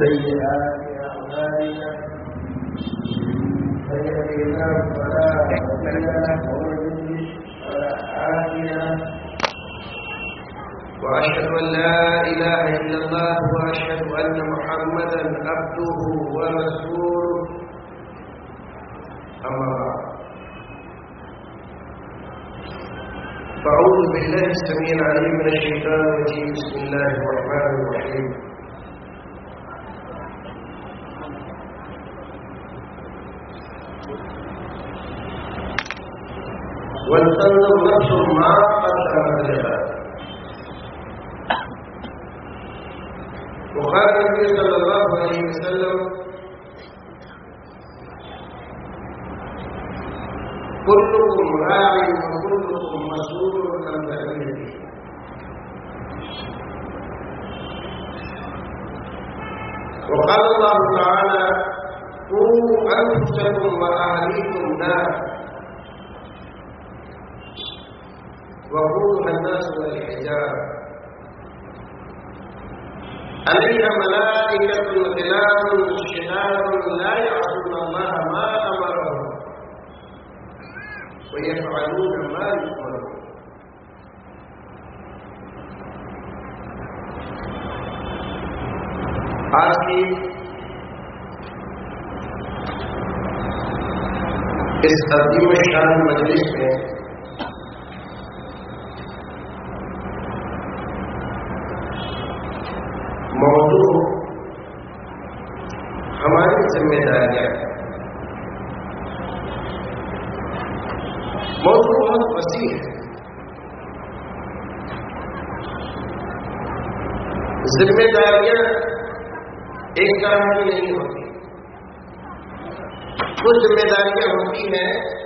سيئات أعمالنا من يهده الله فلا مضل له ومن يضلل فلا هادي له وأشهد أن لا إله إلا الله وأشهد أن محمدا عبده ورسوله. أما بعد. فأعوذ بالله السميع العليم من الشيطان الرجيم. بسم الله الرحمن الرحيم. ولتنظر نفس ما وقال الله وسلم كلكم راع وكلكم مسؤول عن وقال الله تعالى قوا انفسكم واهليكم نار وقودها الناس والحجاره عليها ملائكة غلام شداد لا يعصون الله ما أمرهم ويفعلون ما يؤمرون. آج کی اس عظیم شان مجلس میں موضوع ہماری ذمہ داریاں موضوع بہت وسیع ہے۔ ذمہ داریاں ایک طرح کی نہیں ہوتی۔ کچھ ذمہ داریاں ہوتی ہیں۔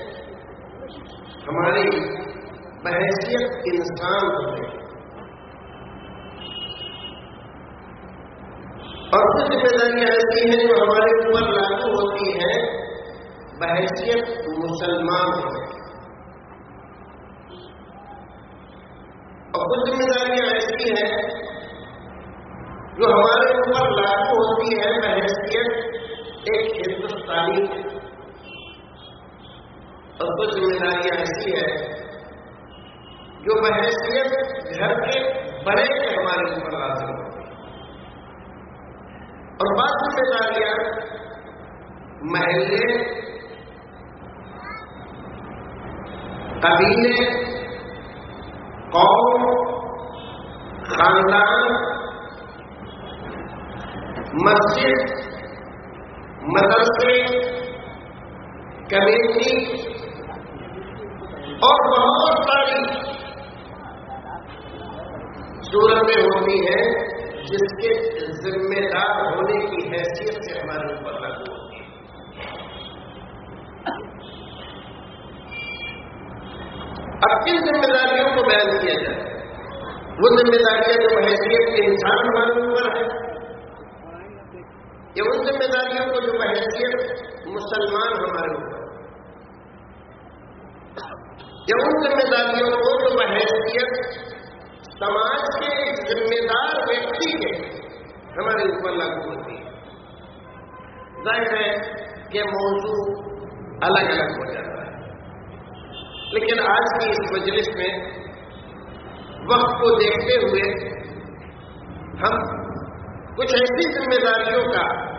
ہماری بحیثیت انسان ہوتے ہیں اور کچھ ذمہ داریاں ایسی ہیں جو ہمارے اوپر لاگو ہوتی ہیں بحیثیت مسلمان ہیں اور کچھ ذمہ داریاں ایسی ہیں جو ہمارے اوپر لاگو ہوتی ہے بحیثیت ایک ہندوستانی۔ اور کچھ ذمہ داریاں ایسی ہے جو بحیثیت گھر کے بڑے کے ہمارے اوپر لازم ہوتی اور بعض ذمہ داریاں محلے، قبیلے، قوم، خاندان، مسجد، مدرسے، کمیٹی اور بہت ساری صورتیں ہوتی ہیں۔ جس کے ذمہ دار ہونے کی حیثیت سے ہمارے اوپر لاگو ہوتی ہے۔ اب کن ذمہ داریوں کو بیان کیا جائے؟ وہ ذمہ داریاں جو حیثیت کے انسان ہمارے اوپر ہے یا ان ذمہ داریوں کو جو بحیثیت مسلمان ہمارے اوپر یا ان ذمہ داریوں کو جو بحیثیت سماج کے ذمہ دار ویکتی کے ہمارے اوپر لاگو ہوتی ہے۔ ظاہر ہے کہ موضوع الگ الگ ہو جاتا ہے۔ لیکن آج کی اس مجلس میں وقت کو دیکھتے ہوئے ہم کچھ ایسی ذمہ داریوں کا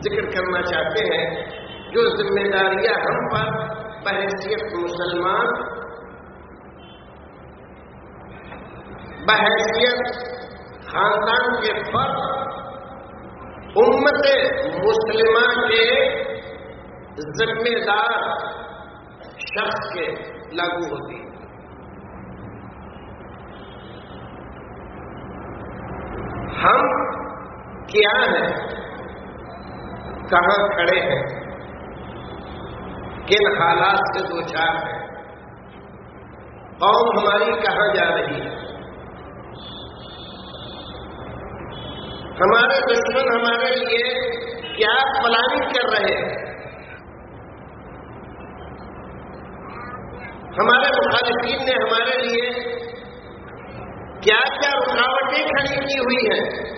ذکر کرنا چاہتے ہیں، جو ذمہ داریاں ہم پر بحیثیت مسلمان بحیثیت خاندان کے فرد، امت مسلمہ کے ذمہ دار شخص کے لاگو ہوتی ہے۔ ہم کیا ہیں؟ کہاں کھڑے ہیں؟ کن حالات سے دو چار ہیں؟ قوم ہماری کہاں جا رہی ہے؟ ہمارے دشمن ہمارے لیے کیا پلاننگ کر رہے ہیں؟ ہمارے مخالفین نے ہمارے لیے کیا کیا رکاوٹیں کھڑی کی ہوئی ہیں؟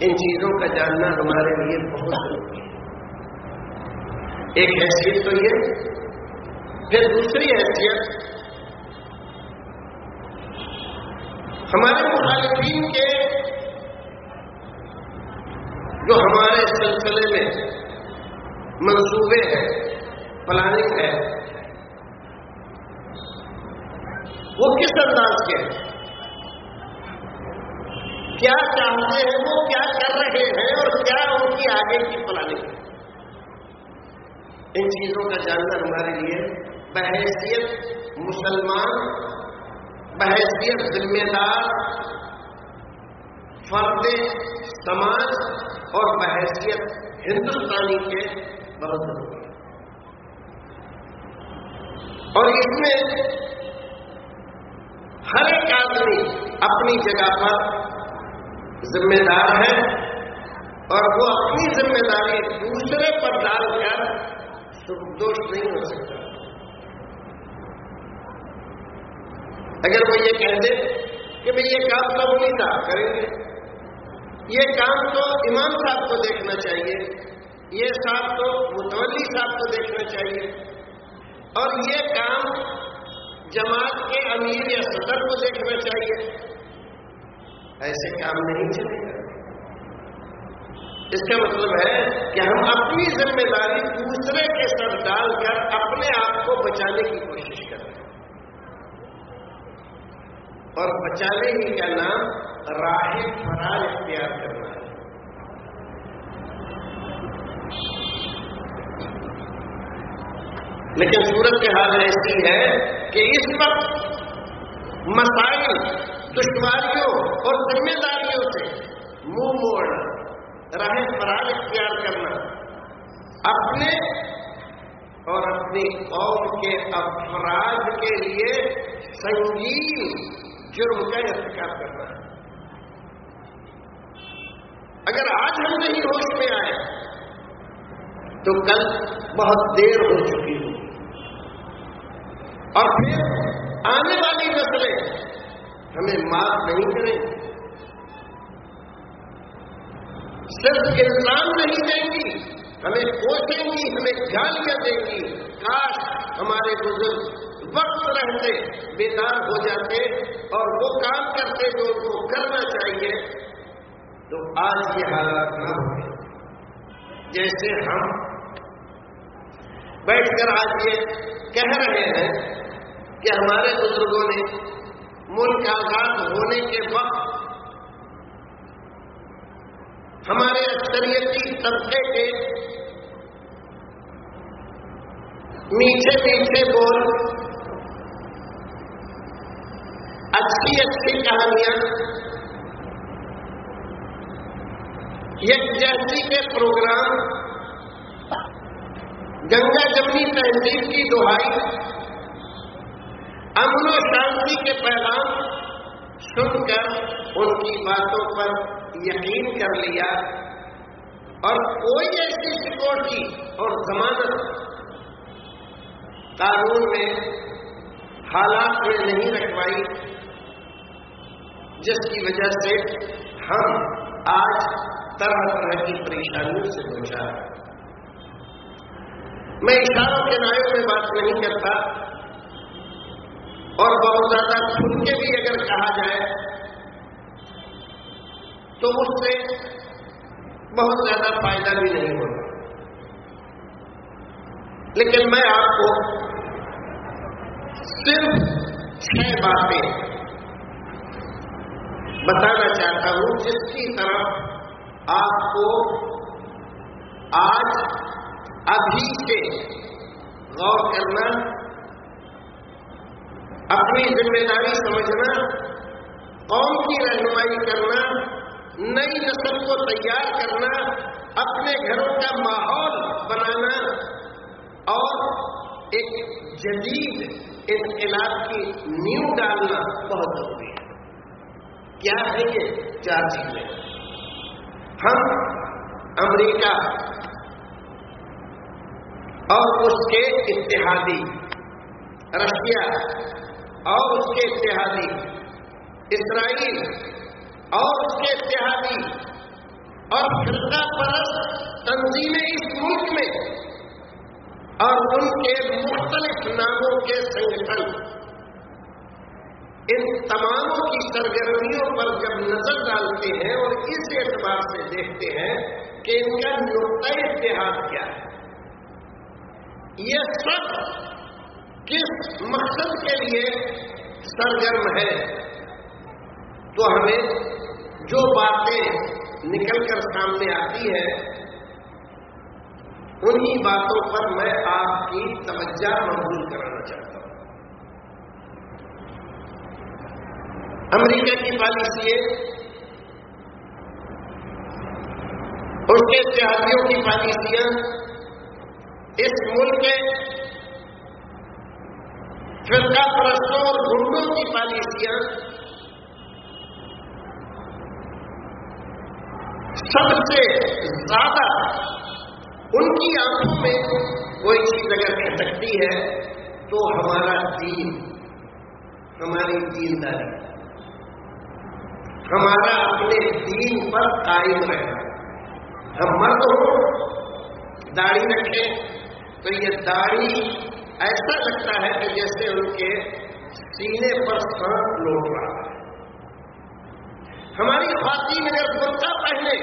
ان چیزوں کا جاننا ہمارے لیے بہت ضروری ہے۔ ایک حیثیت تو یہ پھر دوسری حیثیت ہمارے مخالفین کے جو ہمارے سلسلے میں منصوبے ہیں، پلاننگ ہے وہ کس انداز کے ہیں؟ کیا چاہتے ہیں وہ، کیا کر رہے ہیں اور کیا ان کی آگے کی پلاننگ؟ ہے ان چیزوں کا جاننا ہمارے لیے بحیثیت مسلمان بحیثیت، ذمہ دار، فرد، سماج اور بحیثیت ہندوستانی کے بہت ضروری ہے اور اس میں ہر ایک آدمی اپنی جگہ پر ذمہ دار ہے اور وہ اپنی ذمہ داری دوسرے پر ڈال کر دوش نہیں ہو سکتا۔ اگر وہ یہ کہہ دے کہ بھئی یہ کام تو نہیں تھا، کریں گے۔ یہ کام تو امام صاحب کو دیکھنا چاہیے۔ یہ صاحب تو متولی صاحب کو دیکھنا چاہیے۔ اور یہ کام جماعت کے امیر یا صدر کو دیکھنا چاہیے۔ ایسے کام نہیں چلے گا۔ اس کا مطلب ہے کہ ہم اپنی ذمہ داری دوسرے کے سر ڈال کر اپنے آپ کو بچانے کی کوشش کریں۔ اور بچانے ہی کا نام؟ راہ فرار اختیار کرنا ہے۔ لیکن صورت کے حال ایسی ہے کہ اس وقت مسائل دشواریوں اور ذمہ داریوں سے منہ موڑنا راہ فرار اختیار کرنا۔ اپنے اور اپنی قوم کے افراد کے لیے سنگین جرم کا ارتکاب کرنا ہے۔ اگر آج ہم نہیں ہوش میں آئے، تو کل بہت دیر ہو چکی ہو اور پھر آنے والی نسلیں ہمیں معاف نہیں کریں۔ گی صرف الزام نہیں دیں گی، ہمیں کوچیں گی، ہمیں گالیاں دیں گی۔ کاش ہمارے بزرگ وقت رہتے، بیدار ہو جاتے اور وہ کام کرتے جو ان کو کرنا چاہیے، تو آج یہ حالات نہ ہوتے جیسے ہم بیٹھ کر آج یہ کہہ رہے ہیں کہ ہمارے بزرگوں نے ملک آزاد ہونے کے وقت ہمارے اکثریتی طبقے کے میٹھے میٹھے بول اچھی اچھی کہانیاں۔ یک جیسی کے پروگرام گنگا جمنی تہذیب کی دہائی، امن و شانتی کے پیغام سن کر ان کی باتوں پر یقین کر لیا۔ اور کوئی ایسی سیکورٹی اور ضمانت قانون میں حالات میں نہیں رکھوائی۔ جس کی وجہ سے ہم آج طرح طرح کی پریشانیوں سے دوچار میں اشاروں کے نائوں میں بات نہیں کرتا اور بہت زیادہ کھل کے بھی اگر کہا جائے تو اس سے بہت زیادہ فائدہ بھی نہیں ہوگا لیکن میں آپ کو صرف چھ باتیں بتانا چاہتا ہوں جس کی طرف آپ کو آج ابھی سے غور کرنا، اپنی ذمہ داری سمجھنا، قوم کی رہنمائی کرنا، نئی نسل کو تیار کرنا، اپنے گھروں کا ماحول بنانا اور ایک جدید انقلاب کی نیو ڈالنا بہت ضروری ہے۔ کیا ہے یہ؟ چار چیزیں۔ ہم امریکہ اور اس کے اتحادی، رشیا اور اس کے اتحادی، اسرائیل اور اس کے اتحادی اور فرقہ پرست تنظیمیں اس ملک میں اور ان کے مختلف ناموں کے سنگھن۔ ان تماموں کی سرگرمیوں پر جب نظر ڈالتے ہیں اور اس اعتبار سے دیکھتے ہیں کہ ان کا نقطۂ اتحاد کیا ہے۔ یہ سب کس مقصد کے لیے سرگرم ہے؟ تو ہمیں جو باتیں نکل کر سامنے آتی ہے انہی باتوں پر میں آپ کی توجہ مقبول کرانا چاہتا امریکہ کی پالیسی اس کے اتحادیوں کی پالیسیاں اس ملک کے فرقہ پرستوں اور گنڈوں کی پالیسیاں سب سے زیادہ ان کی آنکھوں میں کوئی چیز اگر کھٹکتی ہے تو ہمارا دین، ہماری دینداری۔ ہمارا اپنے دین پر قائم رہنا ہم مرد ہو، داڑھی رکھیں تو یہ داڑھی ایسا لگتا ہے کہ جیسے ان کے سینے پر سانپ لوٹ رہا ہے۔ ہماری خواتین اگر برقع پہنے،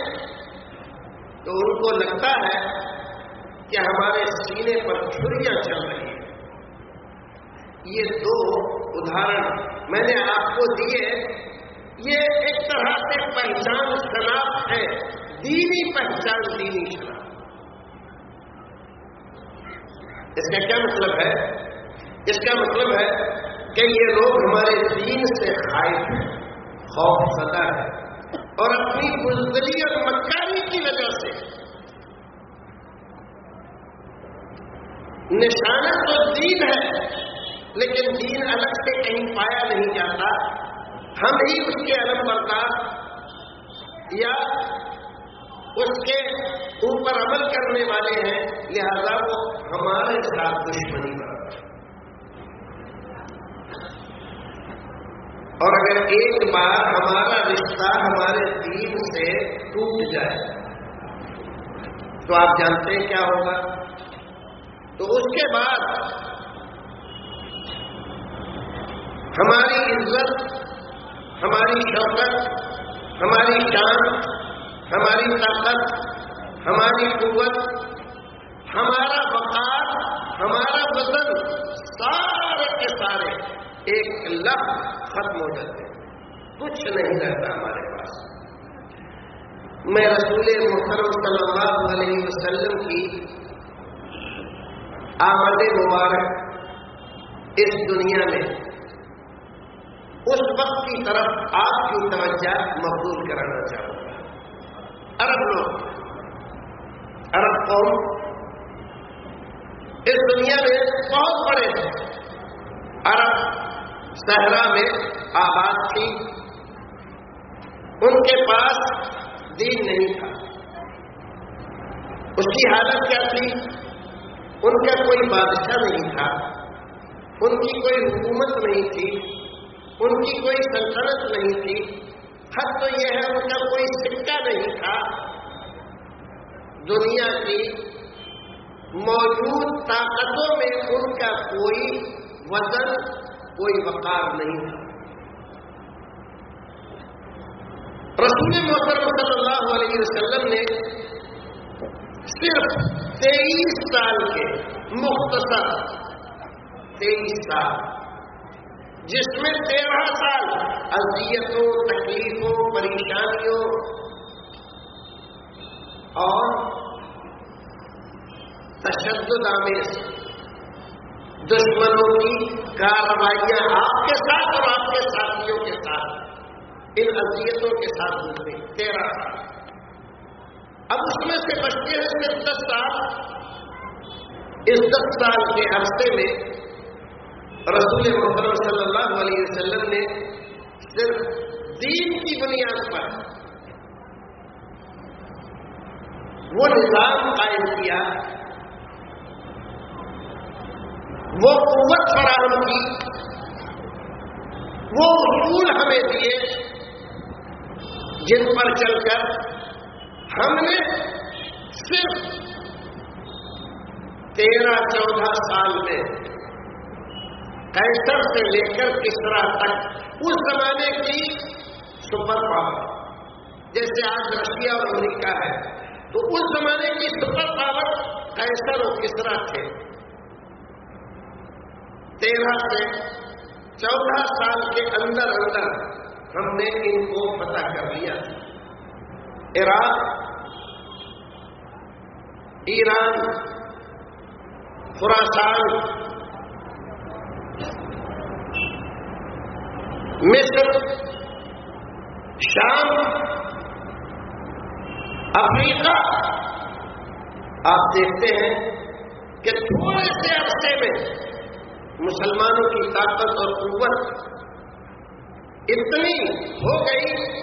تو ان کو لگتا ہے کہ ہمارے سینے پر چھریاں چل رہی ہیں۔ یہ دو ادھارن میں نے آپ کو دیے یہ ایک طرح سے پہچان شناخت ہے۔ دینی پہچان، دینی شناخت۔ اس کا کیا مطلب ہے؟ اس کا مطلب ہے کہ یہ لوگ ہمارے دین سے خائف ہیں، خوف زدہ ہے اور اپنی بزدلی اور مکاری کی وجہ سے نشانہ تو دین ہے، لیکن دین الگ سے کہیں پایا نہیں جاتا۔ ہم ہی اس کے علم بردار یا اس کے اوپر عمل کرنے والے ہیں، لہذا وہ ہمارے ساتھ دشمنی کر اور اگر ایک بار ہمارا رشتہ ہمارے دین سے ٹوٹ جائے، تو آپ جانتے ہیں کیا ہوگا؟ تو اس کے بعد ہماری عزت ہماری شوقت ہماری شان، ہماری طاقت، ہماری قوت، ہمارا وقار، ہمارا وزن سارے کے سارے ایک لفظ ختم ہو جاتے کچھ نہیں رہتا ہمارے پاس۔ میں رسول محترم صلی اللہ علیہ وسلم کی آمد مبارک اس دنیا میں اس وقت کی طرف آپ کی توجہ مقبول کرانا چاہوں گا۔ عرب لوگ، عرب قوم، اس دنیا میں بہت بڑے ہیں عرب صحرا میں آباد تھی۔ ان کے پاس دین نہیں تھا۔ اس کی حالت کیا تھی؟ ان کا کوئی بادشاہ نہیں تھا۔ ان کی کوئی حکومت نہیں تھی۔ ان کی کوئی سلطنت نہیں تھی۔ حد تو یہ ہے، ان کا کوئی سکہ نہیں تھا۔ دنیا کی موجود طاقتوں میں ان کا کوئی وزن، کوئی وقار نہیں تھا۔ رسول محترم صلی اللہ علیہ وسلم نے صرف تیئیس سال کے مختصر، تیئیس سال جس میں تیرہ سال اذیتوں، تکلیفوں، پریشانیوں اور تشدد آمیز دشمنوں کی کارروائیاں آپ کے ساتھ اور آپ کے ساتھیوں کے ساتھ ان اذیتوں کے ساتھ گزرے، تیرہ سال۔ اب اس میں سے بچتے ہیں صرف دس سال۔ اس دس سال کے عرصے میں رسول محترم صلی اللہ علیہ وسلم نے صرف دین کی بنیاد پر وہ نظام قائم کیا، وہ قوت فراہم کی، وہ اصول ہمیں دیے جن پر چل کر ہم نے صرف تیرہ، چودہ سال میں کیسر سے لے کر کسرا تک، اس زمانے کی سپر پاور۔ جیسے آج رشیا اور امریکہ ہے، تو اس زمانے کی سپر پاور کیسر اور کسرا تھے؟ تیرہ سے چودہ سال کے اندر اندر ہم نے ان کو پتہ کر لیا۔ عراق، ایران خوراسان مصر، شام، افریقہ۔ آپ دیکھتے ہیں کہ تھوڑے سے عرصے میں مسلمانوں کی طاقت اور قوت اتنی ہو گئی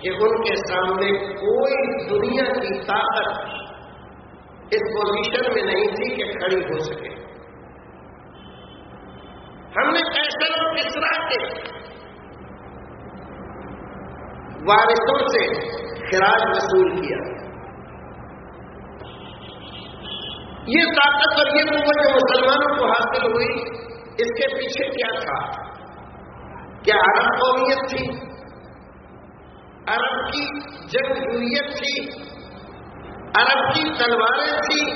کہ ان کے سامنے کوئی دنیا کی طاقت اس پوزیشن میں نہیں تھی کہ کھڑی ہو سکے۔ ہم نے کیسر اور کسرا کے وارثوں سے خراج وصول کیا۔ یہ طاقت اور یہ قوت جو مسلمانوں کو حاصل ہوئی، اس کے پیچھے کیا تھا؟ کیا عرب قومیت تھی؟ عرب کی جنگجویت تھی؟ عرب کی تلواریں تھی؟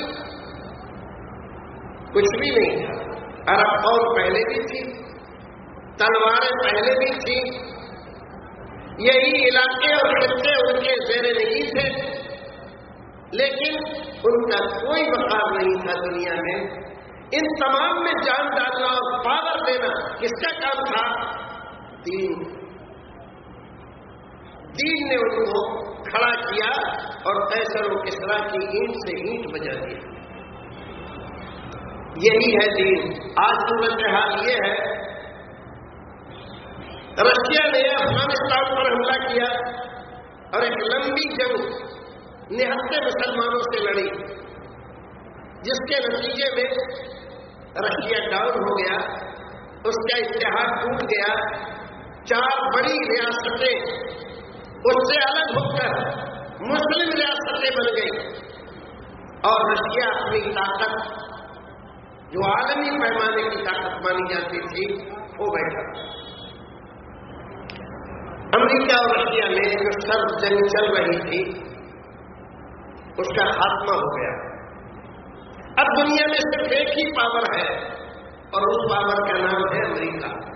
کچھ بھی نہیں تھا۔ عرب قوم پہلے بھی تھی، تلواریں پہلے بھی تھیں۔ یہی علاقے اور خطے ان کے زیر نہیں تھے۔ لیکن ان کا کوئی وقار نہیں تھا دنیا میں۔ ان تمام میں جان ڈالنا اور پاور دینا کس کا کام تھا؟ دین۔ دین نے ان کو کھڑا کیا اور ایسر و کسرا کی اینٹ سے اینٹ بجا دی یہی ہے دین۔ آج صورت حال یہ ہے رشیا نے افغانستان پر حملہ کیا اور ایک لمبی جنگ نہتے مسلمانوں سے لڑی، جس کے نتیجے میں رشیا ڈاؤن ہو گیا، اس کا اتحاد ٹوٹ گیا۔ چار بڑی ریاستیں اس سے الگ ہو کر مسلم ریاستیں بن گئی اور رشیا اپنی طاقت، جو عالمی پیمانے کی طاقت مانی جاتی تھی، وہ بیٹھا۔ امریکہ اور رشیا میں جو سرد جنگ چل رہی تھی، اس کا خاتمہ ہو گیا۔ اب دنیا میں صرف ایک ہی پاور ہے اور اس پاور کا نام ہے امریکہ۔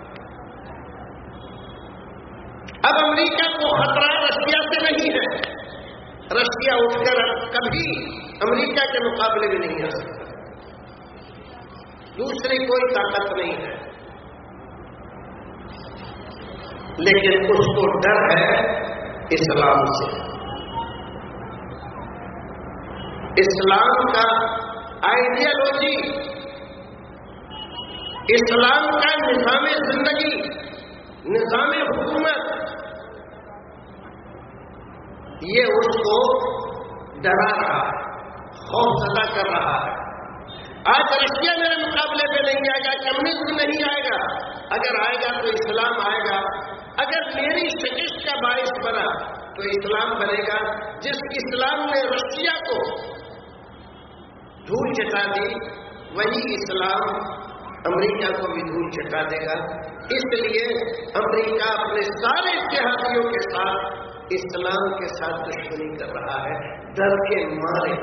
اب امریکہ کو خطرہ رشیا سے نہیں ہے۔ رشیا اٹھ کر کبھی امریکہ کے مقابلے میں نہیں آ سکتا۔ دوسری کوئی طاقت نہیں ہے۔ لیکن اس کو ڈر ہے اسلام سے۔ اسلام کا آئیڈیالوجی اسلام کا نظام زندگی، نظام حکومت، یہ اس کو ڈرا رہا ہے، خوف زدہ کر رہا ہے۔ آج رشیا میرے مقابلے پہ نہیں آئے گا کمیونزم نہیں آئے گا۔ اگر آئے گا تو اسلام آئے گا۔ اگر میری شکست کا باعث بنا تو اسلام بنے گا، جس اسلام نے رشیا کو دھول چٹا دی، وہی اسلام امریکہ کو بھی دھول چٹا دے گا۔ اس لیے امریکہ اپنے سارے اتحادیوں کے ساتھ اسلام کے ساتھ دشمنی کر رہا ہے، ڈر کے مارے۔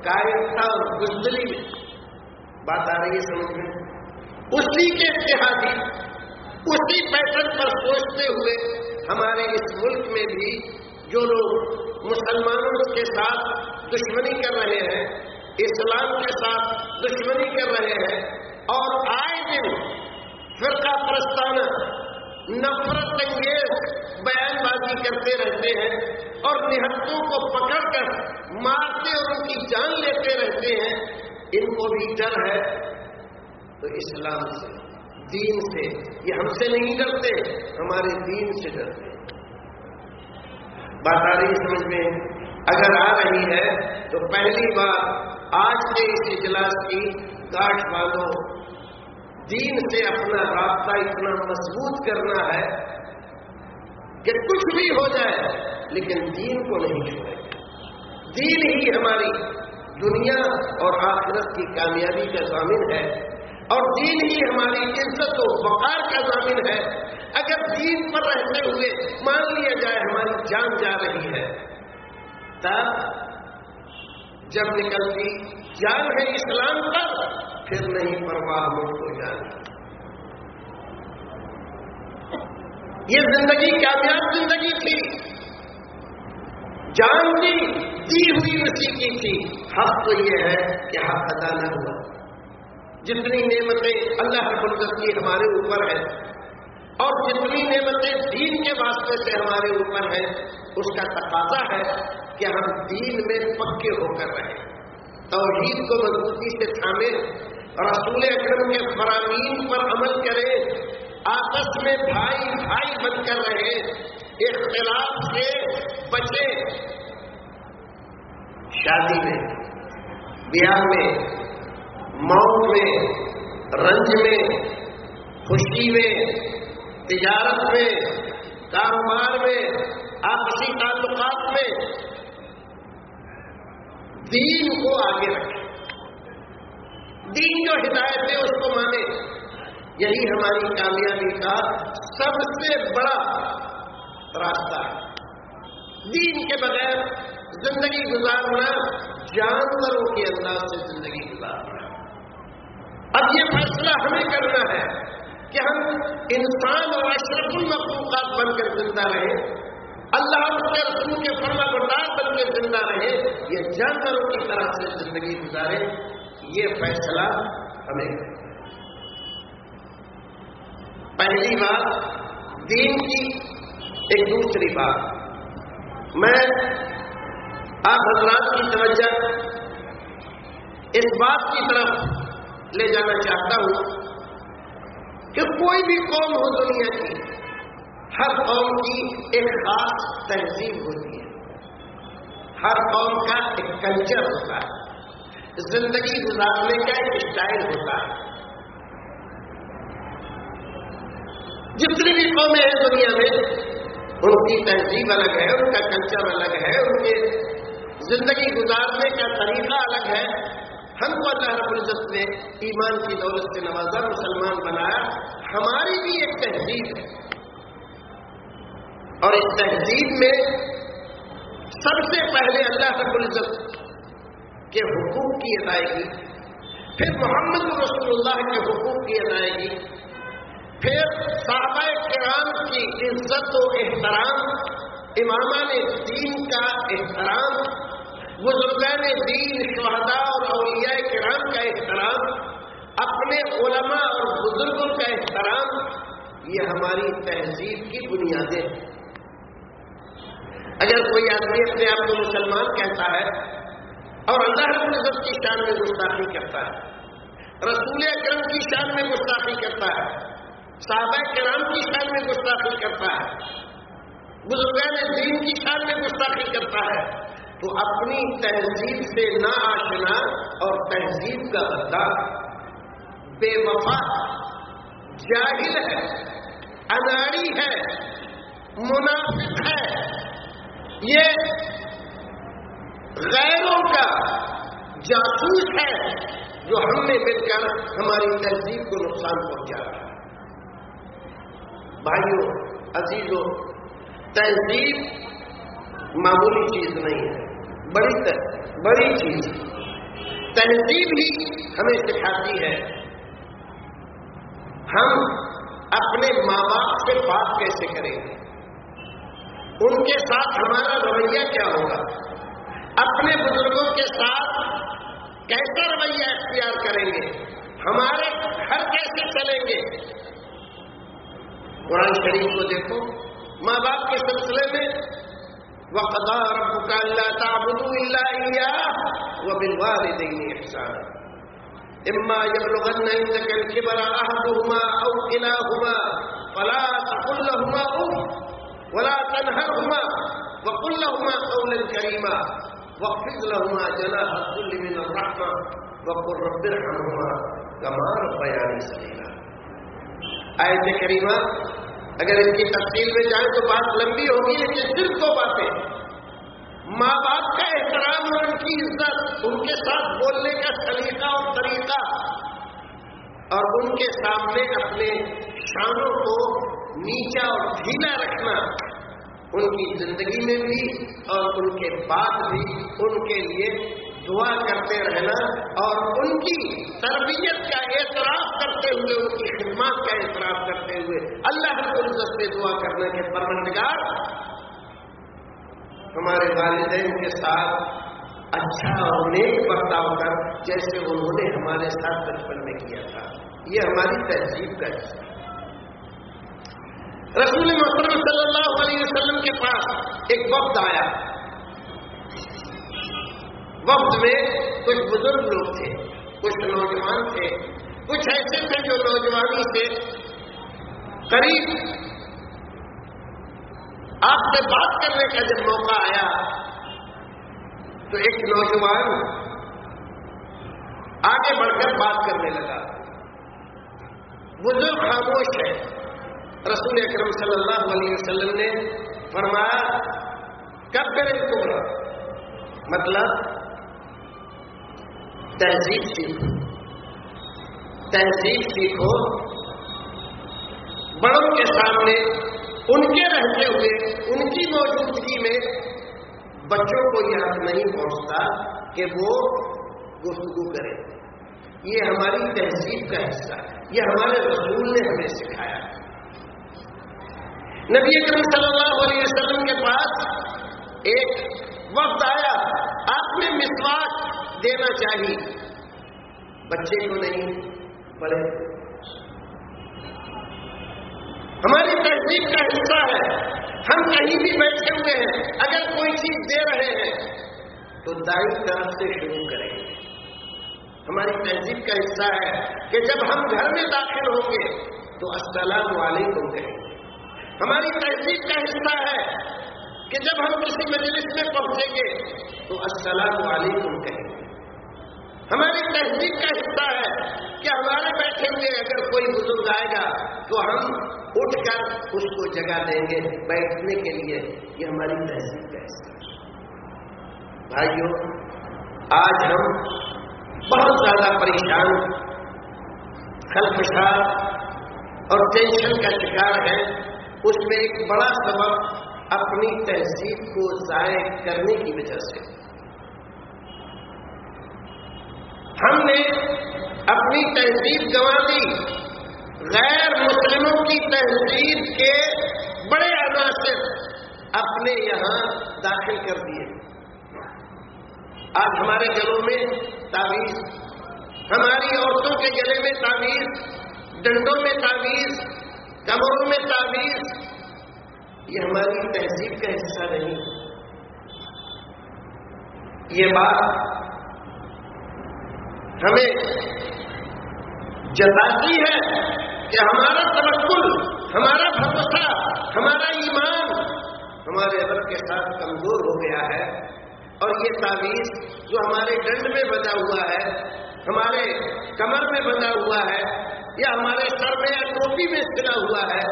کائرتا اور بزدلی بات آ رہی ہے، سمجھ میں؟ اسی کے اتحادی اسی پیٹرن پر سوچتے ہوئے ہمارے اس ملک میں بھی جو لوگ مسلمانوں کے ساتھ دشمنی کر رہے ہیں، اسلام کے ساتھ دشمنی کر رہے ہیں، اور آئے دن فرقہ پرستانہ نفرت انگیز بیان بازی کرتے رہتے ہیں اور نہتوں کو پکڑ کر مارتے اور ان کی جان لیتے رہتے ہیں، ان کو بھی ڈر ہے۔ تو اسلام سے دین سے، یہ ہم سے نہیں ڈرتے، ہمارے دین سے ڈرتے۔ بات آ رہی سمجھ میں؟ اگر آ رہی ہے، تو پہلی بار آج سے اس اجلاس کی گاٹھ باندھو دین سے اپنا رابطہ اتنا مضبوط کرنا ہے کہ کچھ بھی ہو جائے، لیکن دین کو نہیں چھوڑے دین ہی ہماری دنیا اور آخرت کی کامیابی کا ضامن ہے۔ اور دین ہی ہماری عزت و وقار کا ضامن ہے۔ اگر دین پر رہتے ہوئے مان لیا جائے ہماری جان جا رہی ہے، تب جب نکلتی جان ہے اسلام پر، پھر نہیں پرواہ مجھ کو جان یہ زندگی کامیاب زندگی تھی۔ جان دی دی ہوئی اسی کی تھی۔ حق تو یہ ہے کہ حق ادا نہ ہوا۔ جتنی نعمتیں اللہ العزت کی ہمارے اوپر ہے اور جتنی نعمتیں دین کے واسطے سے ہمارے اوپر ہے اس کا تقاضا ہے کہ ہم دین میں پکے ہو کر رہیں۔ توحید کو مضبوطی سے تھامے رسول اکرم کے فرامین پر عمل کریں، آپس میں بھائی بھائی بن کر رہے اختلاف سے بچے شادی میں، بیاہ میں موت میں، رنج میں خوشی میں، تجارت میں، کاروبار میں، آپسی تعلقات میں، دین کو آگے رکھے۔ دین جو ہدایت ہے اس کو مانے، یہی ہماری کامیابی کا سب سے بڑا راستہ ہے۔ دین کے بغیر زندگی گزارنا جانوروں کے انداز سے زندگی گزارنا اب یہ فیصلہ ہمیں کرنا ہے کہ ہم انسان اور اشرف المخلوقات بن کر زندہ رہیں اللہ کے رسول کے فرما بردار بن کے زندہ رہے، یہ جانوروں کی طرح سے زندگی گزارے، یہ فیصلہ ہمیں پہلی بات، دین کی ایک دوسری بات۔ میں آپ حضرات کی توجہ اس بات کی طرف لے جانا چاہتا ہوں کہ کوئی بھی قوم ہو دنیا کی، ہر قوم کی ایک خاص تہذیب ہوتی ہے۔ ہر قوم کا ایک کلچر ہوتا ہے۔ زندگی گزارنے کا ایک اسٹائل ہوتا ہے۔ جتنی بھی قومیں ہیں دنیا میں، ان کی تہذیب الگ ہے، ان کا کلچر الگ ہے، ان کے زندگی گزارنے کا طریقہ الگ ہے۔ ہم کو اللہ رب العزت نے ایمان کی دولت سے نوازا، مسلمان بنایا۔ ہماری بھی ایک تہذیب ہے۔ اور اس تہذیب میں سب سے پہلے اللہ رب العزت کے حقوق کی ادائیگی، پھر محمد رسول اللہ کے حقوق کی ادائیگی، پھر صحابہ کرام کی عزت و احترام امامان دین کا احترام بزرگان دین، شہداء اور اولیاء کرام کا احترام، اپنے علماء اور بزرگوں کا احترام، یہ ہماری تہذیب کی بنیادیں ہیں۔ اگر کوئی آدمی اپنے آپ کو مسلمان کہتا ہے اور اللہ رب العزت کی شان میں گستاخی کرتا ہے، رسول اکرم کی شان میں گستاخی کرتا ہے، صحابہ کرام کی شان میں گستاخی کرتا ہے بزرگان دین کی شان میں گستاخی کرتا ہے تو اپنی تہذیب سے نہ آشنا اور تہذیب کا بدلا بے وفا جاہل ہے، اناڑی ہے، منافق ہے۔ یہ غیروں کا جاسوس ہے جو ہم نے مل کر ہماری تہذیب کو نقصان پہنچا رہا ہے۔ بھائیوں عزیزوں تہذیب معمولی چیز نہیں ہے۔ بڑی بڑی چیز۔ تہذیب ہی ہمیں سکھاتی ہے۔ ہم اپنے ماں باپ سے بات کیسے کریں؟ گے ان کے ساتھ ہمارا رویہ کیا ہوگا؟ اپنے بزرگوں کے ساتھ کیسا رویہ اختیار کریں گے؟ ہمارے گھر کیسے چلیں گے؟ قرآن شریف کو دیکھو۔ ماں باپ کے سلسلے میں وقدا ربك الا تعبدوا الا اياه وبالوالدين احسانا اما يبلغن عندك الكبر احدهما او كلاهما فلا تقل لهما اف ولا تنهرهما وقل لهما قولا كريما واخفض لهما جناح الذل من الرحمه وقل رب ارحمهما كما ربياني صغيرا. آیت کریمہ اگر ان کی تفصیل میں جائیں تو بات لمبی ہوگی، لیکن صرف دو باتیں۔ ماں باپ کا احترام اور ان کی عزت، ان کے ساتھ بولنے کا سلیقہ اور طریقہ، اور ان کے سامنے اپنے شانوں کو نیچا اور ڈھیلا رکھنا ان کی زندگی میں بھی اور ان کے بعد بھی، ان کے لیے دعا کرتے رہنا اور ان کی تربیت کا اعتراف کرتے ہوئے، ان کی خدمات کا اعتراف کرتے ہوئے اللہ العزت سے دعا کرنے کے پروندگار ہمارے والدین کے ساتھ اچھا اور نیک برتاؤ کر، جیسے انہوں نے ہمارے ساتھ بچپن میں کیا تھا۔ یہ ہماری تہذیب کا حصہ رسول محترم صلی اللہ علیہ وسلم کے پاس ایک وقت آیا۔ وقت میں کچھ بزرگ لوگ تھے، کچھ نوجوان تھے، کچھ ایسے تھے جو نوجوانی سے قریب۔ آپ سے بات کرنے کا جب موقع آیا، تو ایک نوجوان آگے بڑھ کر بات کرنے لگا۔ بزرگ خاموش ہے۔ رسول اکرم صلی اللہ علیہ وسلم نے فرمایا، کب کریں کو مطلب تہذیب سیکھو۔ تہذیب سیکھو۔ بڑوں کے سامنے، ان کے رہتے ہوئے، ان کی موجودگی میں بچوں کو یاد نہیں پہنچتا کہ وہ گفتگو کریں یہ ہماری تہذیب کا حصہ ہے۔ یہ ہمارے رسول نے ہمیں سکھایا۔ نبی اکرم صلی اللہ علیہ وسلم کے پاس ایک وقت آیا آپ نے مسواک دینا چاہیے۔ بچے کو نہیں؟ بڑے۔ ہماری تہذیب کا حصہ ہے۔ ہم کہیں بھی بیٹھے ہوئے ہیں۔ اگر کوئی چیز دے رہے ہیں، تو دائیں طرف سے شروع کریں۔ گے ہماری تہذیب کا حصہ ہے کہ جب ہم گھر میں داخل ہوں گے، تو السلام علیکم کہیں۔ گے ہماری تہذیب کا حصہ ہے کہ جب ہم کسی مجلس میں پہنچیں گے تو السلام علیکم کہیں گے۔ ہماری تہذیب کا حصہ ہے کہ ہمارے بیٹھے ہوئے اگر کوئی بزرگ آئے گا تو ہم اٹھ کر اس کو جگہ دیں گے بیٹھنے کے لیے۔ یہ ہماری تہذیب کا حصہ ہے۔ بھائیوں آج ہم بہت زیادہ پریشان خلفشار اور ٹینشن کا شکار ہے اس میں ایک بڑا سبب اپنی تہذیب کو ضائع کرنے کی وجہ سے۔ ہم نے اپنی تہذیب گنوا دی۔ غیر مسلموں کی تہذیب کے بڑے عناصر اپنے یہاں داخل کر دیے۔ آج ہمارے گلوں میں تعویذ، ہماری عورتوں کے گلے میں تعویذ، ڈنڈوں میں تعویذ، کمروں میں تعویذ یہ ہماری تہذیب کا حصہ نہیں۔ یہ بات ہمیں جتاتی ہے کہ ہمارا تبکل ہمارا بھروسہ، ہمارا ایمان ہمارے رب کے ساتھ کمزور ہو گیا ہے اور یہ تعویذ جو ہمارے ڈنڈ میں بنا ہوا ہے، ہمارے کمر میں بنا ہوا ہے یا ہمارے سر میں یا ٹوپی میں سلا ہوا ہے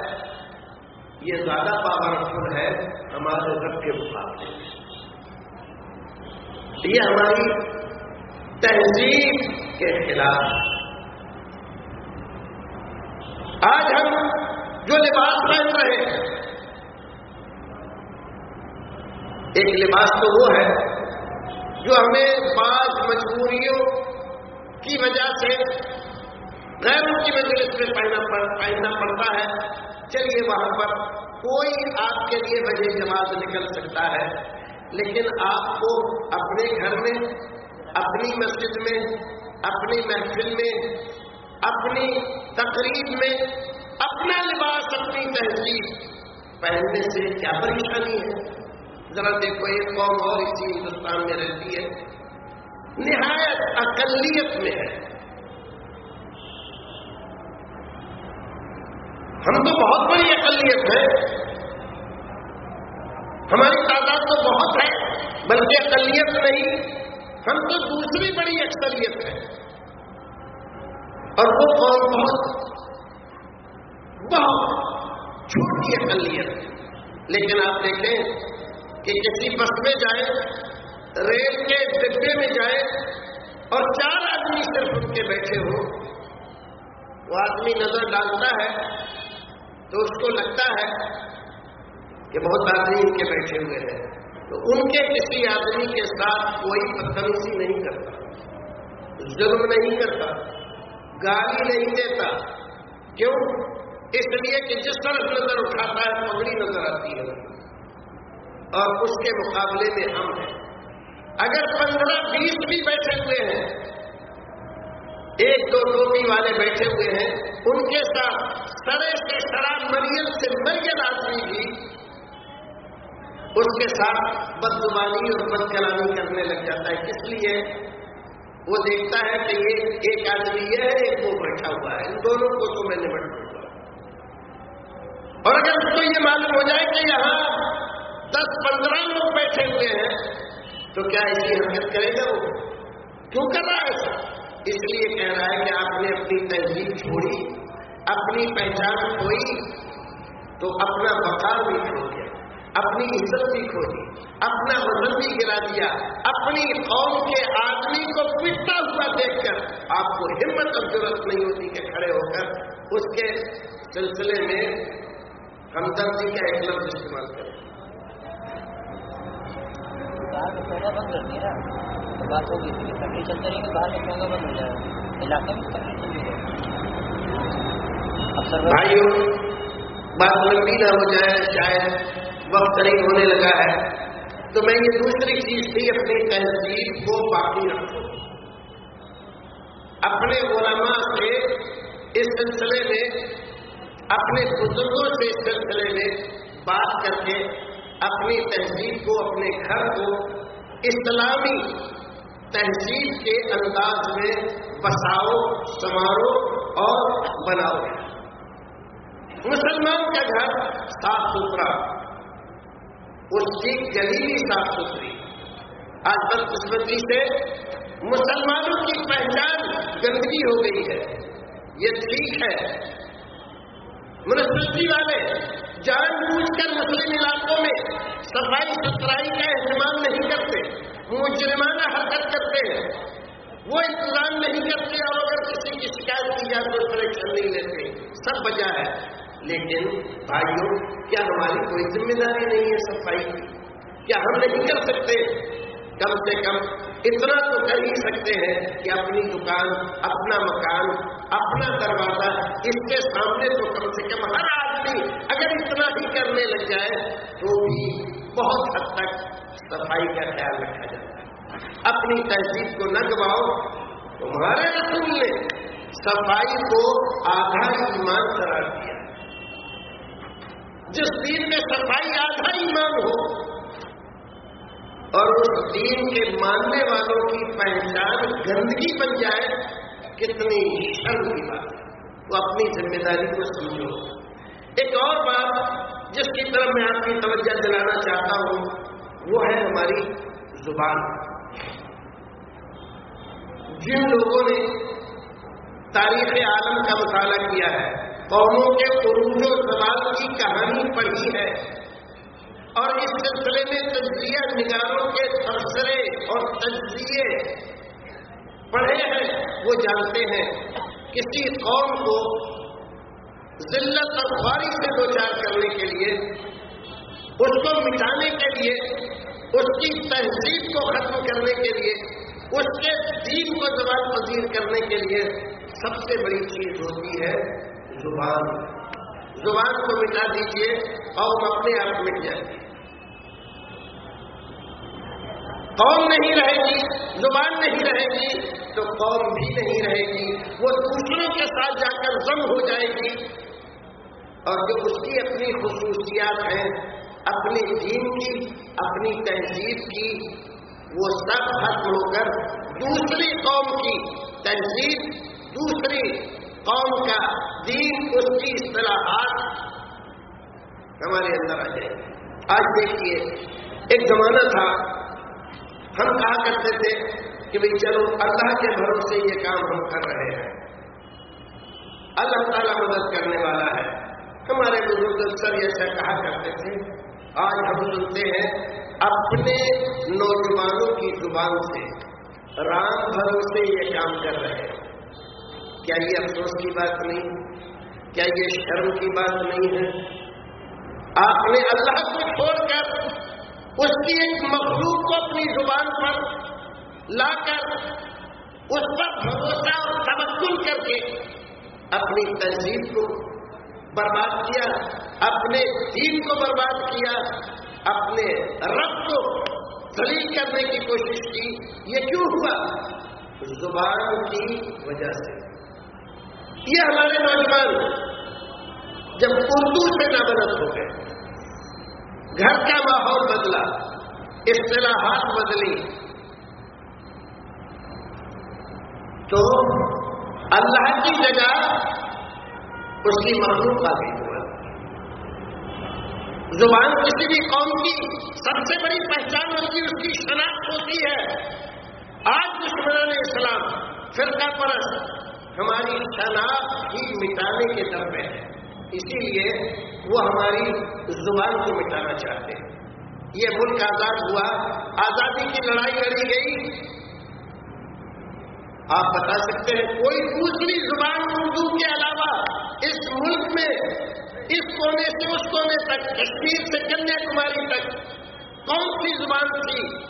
یہ زیادہ پاورفل ہے ہمارے رب کے مقابلے میں۔ یہ ہماری تہذیب کے خلاف آج ہم جو لباس پہن رہے ہیں، ایک لباس تو وہ ہے جو ہمیں بعض مجبوریوں کی وجہ سے غیروں کی مجلس میں پہننا پڑتا ہے۔ چلیے وہاں پر۔ کوئی آپ کے لیے وجہ جماعت نکل سکتا ہے، لیکن آپ کو اپنے گھر میں، اپنی مسجد میں، اپنی محفل میں، اپنی تقریب میں اپنا لباس، اپنی تہذیب۔ پہننے سے کیا پریشانی ہے؟ ذرا دیکھو ایک قوم اور اسی ہندوستان میں رہتی ہے۔ نہایت اقلیت میں ہے۔ ہم تو بہت بڑی اقلیت ہے ہماری تعداد تو بہت ہے، بلکہ اقلیت نہیں، ہم تو دوسری بڑی اکثریت ہے اور وہ قوم بہت بہت چھوٹی اقلیت۔ لیکن آپ دیکھیں کہ کسی بس میں جائیں ریل کے ڈبے میں جائے اور چار آدمی صرف ان کے بیٹھے ہو وہ آدمی نظر ڈالتا ہے۔ تو اس کو لگتا ہے کہ بہت آدمی ان کے بیٹھے ہوئے ہیں۔ تو ان کے کسی آدمی کے ساتھ کوئی بدتمیزی نہیں کرتا۔ ظلم نہیں کرتا، گالی نہیں دیتا۔ کیوں؟ اس لیے کہ جس طرف نظر اٹھاتا ہے، پگڑی نظر آتی ہے۔ اور اس کے مقابلے میں ہم ہیں۔ اگر پندرہ بیس بھی ایک دو ٹوپی والے بیٹھے ہوئے ہیں۔ ان کے ساتھ سڑے سے شراب مریم سے مرین آدمی بھی اس کے ساتھ بدگمانی اور بد کلانی کرنے لگ جاتا ہے۔ کس لیے؟ وہ دیکھتا ہے کہ یہ ایک آدمی یہ ہے، ایک وہ بیٹھا ہوا ہے۔ ان دونوں کو تو میں نے بٹھا اور اگر اس کو یہ معلوم ہو جائے کہ یہاں دس پندرہ لوگ بیٹھے ہوئے ہیں، تو کیا ایسی حرکت کرے گا وہ؟ کیوں کر رہا ہے ایسا اس لیے کہہ رہا ہے کہ آپ نے اپنی تہذیب چھوڑی، اپنی پہچان کھوئی تو اپنا بقار بھی کھو گیا اپنی عزت بھی کھو دی، اپنا وزن بھی گرا دیا، اپنی قوم کے آدمی کو پٹتا ہوا دیکھ کر آپ کو ہمت اور ضرورت نہیں ہوتی کہ کھڑے ہو کر اس کے سلسلے میں ہمدردی کا ایک لفظ استعمال کریں۔ باہر بند کر دیا تو بات ہوگی فیکٹری چلتے رہی کہ باہر میں بند ہو جائے۔ علاقے میں فیکٹری چل رہی ہے۔ بھائیو، بات لمبی نہ ہو جائے، شاید وقت نہیں ہونے لگا ہے۔ تو میں یہ دوسری چیز تھی اپنی تہذیب کو باقی رکھوں اپنے علماء سے اس سلسلے میں، اپنے بزرگوں سے اس سلسلے میں بات کر کے اپنی تہذیب کو، اپنے گھر کو اسلامی تہذیب کے انداز میں بساؤ، سنوارو اور بناؤ۔ مسلمان کا گھر صاف ستھرا، اس کی گلی صاف ستھری۔ آج بدقسمتی سے مسلمانوں کی پہچان گندگی ہو گئی ہے۔ یہ ٹھیک ہے۔ منسپلٹی والے، جان بوجھ کر مسلم علاقوں میں صفائی ستھرائی کا اہتمام نہیں کرتے وہ حرکت کرتے ہیں۔ وہ انتظام نہیں کرتے اور اگر کسی کی شکایت کی جائے تو سلیکشن نہیں لیتے۔ سب وجہ ہے۔ لیکن بھائیوں کیا ہماری کوئی ذمہ داری نہیں ہے صفائی کی؟ کیا ہم نہیں کر سکتے؟ کم سے کم اتنا تو کر ہی سکتے ہیں کہ اپنی دکان، اپنا مکان، اپنا دروازہ اس کے سامنے تو کم سے کم ہر آدمی اگر اتنا ہی کرنے لگ جائے تو بھی بہت حد تک صفائی کا خیال رکھا جاتا ہے۔ اپنی تہذیب کو نہ گواؤ، تمہارے رسول نے صفائی کو آدھا ایمان قرار دیا۔ جس دین میں صفائی آدھا ایمان ہو اور اس دین کے ماننے والوں کی پہچان گندگی بن جائے، کتنی شرم کی بات تو اپنی ذمہ داری کو سمجھو۔ ایک اور بات جس کی طرف میں آپ کی توجہ دلانا چاہتا ہوں، وہ ہے ہماری زبان۔ جن لوگوں نے تاریخ عالم کا مطالعہ کیا ہے، قوموں کے عروج و زبان کی کہانی پڑھی ہے۔ اور اس سلسلے میں تجزیہ نگاروں کے تبصرے اور تجزیے پڑھے ہیں، وہ جانتے ہیں۔ کسی قوم کو ذلت اور خواری سے دو چار کرنے کے لیے، اس کو مٹانے کے لیے، اس کی تہذیب کو ختم کرنے کے لیے، اس کے دین کو زبان پذیر کرنے کے لیے سب سے بڑی چیز ہوتی ہے زبان۔ زبان کو مٹا دیجیے قوم اپنے آپ مٹ جائے گی قوم نہیں رہے گی، زبان نہیں رہے گی، تو قوم بھی نہیں رہے گی۔ وہ دوسروں کے ساتھ جا کر ضم ہو جائے گی۔ اور جو اس کی اپنی خصوصیات ہیں، اپنی دین کی، اپنی تہذیب کی، وہ سب ختم ہو کر دوسری قوم کی تہذیب، دوسری قوم کا دین اس کی اصطلاحات ہمارے اندر آ جائے آج دیکھیے، ایک زمانہ تھا، ہم کہا کرتے تھے کہ بھائی چلو، اللہ کے بھروسے یہ کام ہم کر رہے ہیں۔ اللہ تعالیٰ مدد کرنے والا ہے۔ ہمارے بزرگ اکثر ایسا کہا کرتے تھے، آج ہم سنتے ہیں، اپنے نوجوانوں کی زبان سے رام بھروسے یہ کام کر رہے ہیں۔ کیا یہ افسوس کی بات نہیں؟ کیا یہ شرم کی بات نہیں ہے؟ آپ نے اللہ کو چھوڑ کر اس کی ایک مخلوق کو اپنی زبان پر لا کر اس پر بھروسہ اور تبکل کر کے اپنی تہذیب کو برباد کیا، اپنے دین کو برباد کیا، اپنے رب کو دلیل کرنے کی کوشش کی۔ یہ کیوں ہوا؟ زبان کی وجہ سے۔ یہ ہمارے نوجوان جب اردو سے نابرد ہو گئے، گھر کا ماحول بدلا، اصطلاحات بدلی، تو اللہ کی جگہ اس کی مخلوق آ گئی زبان کسی بھی قوم کی سب سے بڑی پہچان ہوتی، اس کی شناخت ہوتی ہے۔ آج دشمنان اسلام، فرقہ پرست ہماری شناخت ہی مٹانے کے در پہ ہے۔ اسی لیے وہ ہماری زبان کو مٹانا چاہتے ہیں۔ یہ ملک آزاد ہوا۔ آزادی کی لڑائی لڑی گئی۔ آپ بتا سکتے ہیں کوئی دوسری زبان اردو کے علاوہ اس ملک میں اس کونے سے اس کونے تک کشمیر سے کنیا کماری تک کون سی زبان تھی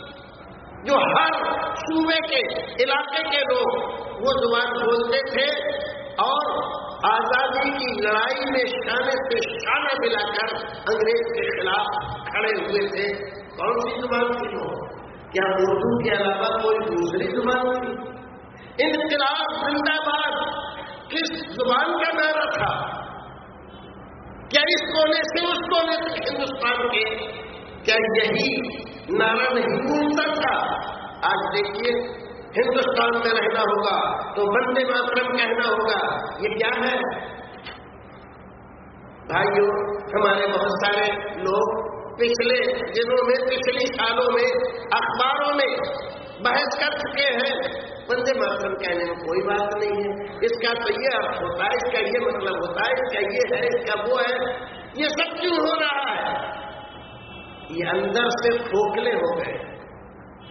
جو ہر صوبے کے علاقے کے لوگ وہ زبان بولتے تھے اور آزادی کی لڑائی میں شانے سے شانے ملا کر انگریز کے خلاف کھڑے ہوئے تھے۔ کون سی زبان تھی وہ؟ کیا اردو کے علاوہ کوئی دوسری زبان تھی؟ انقلاب زندہ باد کس زبان کا نعرہ تھا؟ کیا اس کونے سے اس کونے سے ہندوستان کے کیا یہی نعرہ نہیں گونجتا تھا آج دیکھیے، ہندوستان میں رہنا ہوگا تو بندے ماترم کہنا ہوگا، یہ کیا ہے؟ بھائیوں ہمارے بہت سارے لوگ پچھلے دنوں میں، پچھلی سالوں میں اخباروں میں بحث کر چکے ہیں۔ بندے ماترم کہنے میں کوئی بات نہیں ہے۔ اس کا تو یہ ارتھ ہوتا ہے، اس کا یہ مطلب ہوتا ہے، اس کا یہ ہے، اس کا وہ ہے۔ یہ سب کیوں ہو رہا ہے؟ یہ اندر سے کھوکھلے ہو گئے،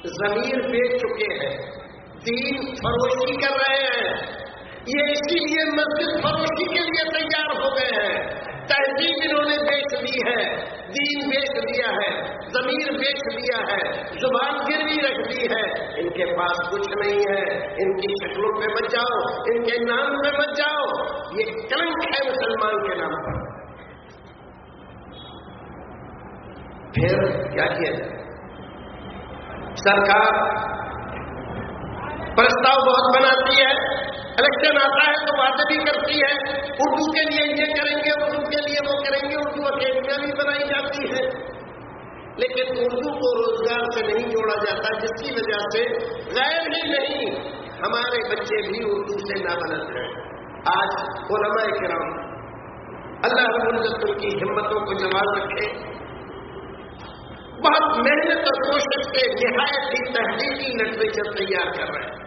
ضمیر بیچ چکے ہیں دین فروشی کر رہے ہیں۔ یہ اسی لیے مسجد فروشی کے لیے تیار ہو گئے ہیں۔ تہذیب انہوں نے بیچ دی ہے، دین بیچ دیا ہے زمین بیچ دیا ہے، زبان گروی رکھ دی ہے۔ ان کے پاس کچھ نہیں ہے، ان کی شکلوں پہ مت جاؤ ان کے نام پہ مت جاؤ یہ کلنک ہے مسلمان کے نام پر۔ پھر کیا کیا جائے؟ سرکار پرستاؤ بہت بناتی ہے، الیکشن آتا ہے تو باتیں بھی کرتی ہے، اردو کے لیے یہ کریں گے، اردو کے لیے وہ کریں گے، اردو اکیڈمیاں بھی بنائی جاتی ہے لیکن اردو کو روزگار سے نہیں جوڑا جاتا، جس کی وجہ سے غیر ہی نہیں، ہمارے بچے بھی اردو سے نہ بنت ہیں آج علماء کرام اللہ رب العزت کی ہمتوں کو جمال رکھے۔ بہت محنت اور کوشش کے نہایت ہی تحریری لٹریچر تیار کر رہے ہیں۔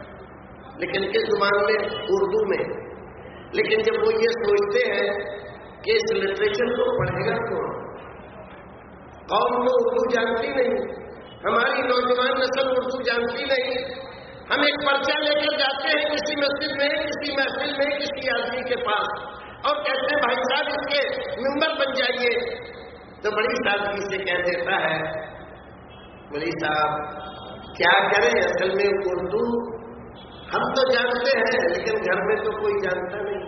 لیکن کس زبان میں؟ اردو میں۔ لیکن جب وہ یہ سوچتے ہیں کہ اس لٹریچر کو پڑھے گا کون؟ قوم تو اردو جانتی نہیں۔ ہماری نوجوان نسل اردو جانتی نہیں۔ ہم ایک پرچہ لے کر جاتے ہیں کسی مسجد میں، کسی محفل میں، کسی آدمی کے پاس۔ اور کہتے ہیں، بھائی صاحب، اس کے ممبر بن جائیے۔ تو بڑی سادگی سے کہہ دیتا ہے بڑی صاحب، کیا کریں؟ اصل میں اردو ہم تو جانتے ہیں، لیکن گھر میں تو کوئی جانتا نہیں۔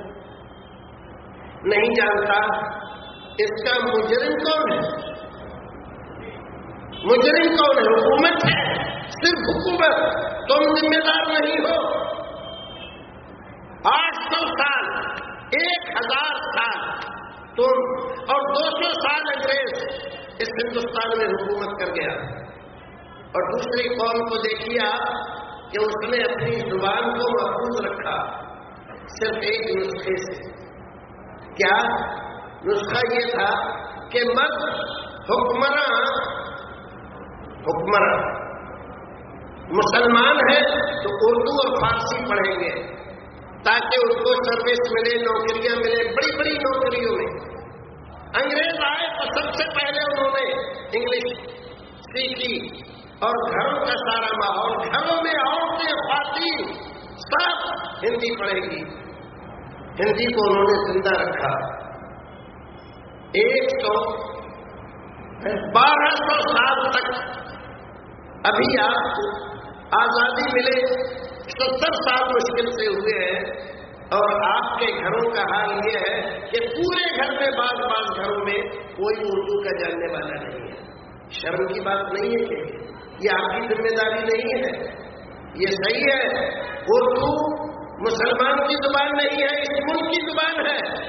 نہیں جانتا، اس کا مجرم کون ہے؟ مجرم کون ہے؟ حکومت ہے، صرف حکومت، تم ذمہ دار نہیں ہو۔ آٹھ سو سال، ایک ہزار سال تم اور دو سو سال انگریز اس ہندوستان میں حکومت کر گیا۔ اور دوسری قوم کو دیکھیے آپ کہ اس نے اپنی زبان کو محفوظ رکھا صرف ایک نسخے سے۔ کیا؟ نسخہ یہ تھا کہ مرد حکمراں حکمران مسلمان ہے تو اردو اور فارسی پڑھیں گے۔ تاکہ ان کو سروس ملے، نوکریاں ملے، بڑی بڑی نوکریوں میں۔ انگریز آئے تو سب سے پہلے انہوں نے انگلش سیکھی اور گھروں کا سارا ماحول، گھروں میں عورتیں، خواتین، سب ہندی پڑھے گی۔ ہندی کو انہوں نے زندہ رکھا۔ ایک سو بارہ سو سال تک ابھی آپ کو آزادی ملے۔ ستر سال مشکل سے ہوئے ہیں اور آپ کے گھروں کا حال یہ ہے کہ پورے گھر میں بعض بعض گھروں میں کوئی اردو کا جاننے والا نہیں ہے۔ شرم کی بات نہیں ہے کہ یہ آپ کی ذمہ داری نہیں ہے۔ یہ صحیح ہے۔ اردو مسلمان کی زبان نہیں ہے، اس ملک کی زبان ہے۔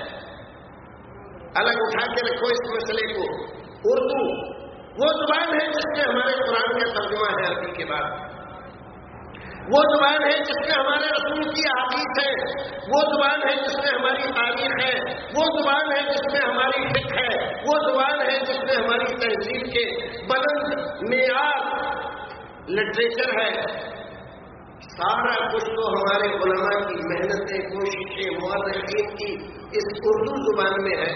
الگ اٹھا کے رکھو اس مسئلے کو۔ اردو وہ زبان ہے جس میں ہمارے قرآن کا ترجمہ ہے عربی کے بعد۔ وہ زبان ہے جس میں ہمارے رسول کی حقیق ہے، وہ زبان ہے جس میں ہماری تاریخ ہے، وہ زبان ہے جس میں ہماری فکر ہے، وہ زبان ہے جس میں ہماری تہذیب کے بلند معیار لٹریچر ہے۔ سارا کچھ تو ہمارے علماء کی محنتیں، کوششیں معذرین کی اس اردو زبان میں ہے۔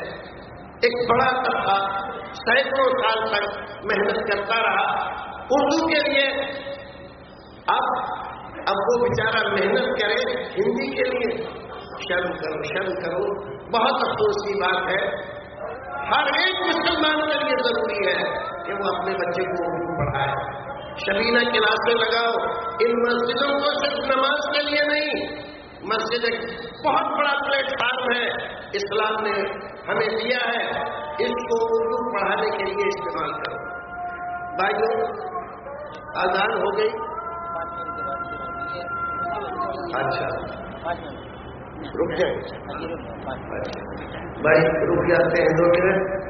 ایک بڑا طبقہ سینکڑوں سال تک محنت کرتا رہا۔ اردو کے لیے اب اب وہ بیچارہ محنت کرے ہندی کے لیے۔ شرم کرو شرم کرو۔ بہت افسوس کی بات ہے۔ ہر ایک مسلمان کے لیے ضروری ہے کہ وہ اپنے بچے کو اردو پڑھائے۔ شبینہ کلاسیں لگاؤ۔ ان مسجدوں کو صرف نماز کے لیے نہیں، مسجد ایک بہت بڑا پلیٹ فارم ہے۔ اسلام نے ہمیں دیا ہے۔ اس کو اردو پڑھانے کے لیے استعمال کرو۔ بھائیوں، آزاد ہو گئی۔ اچھا۔ رک جائیں بھائی رک جاتے ہیں دو منٹ۔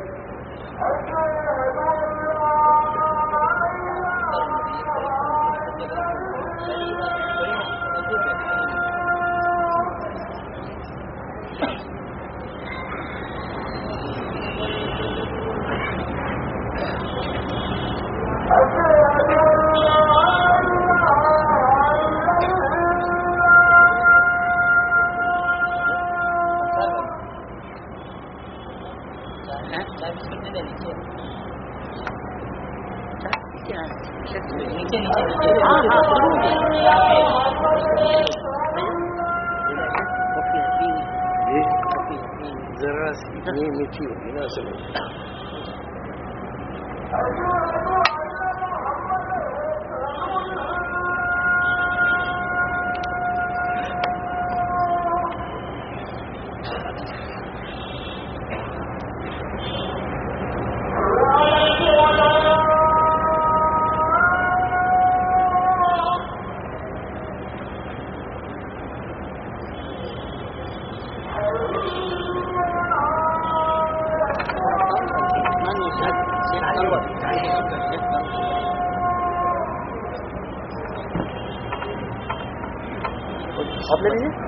آپ کو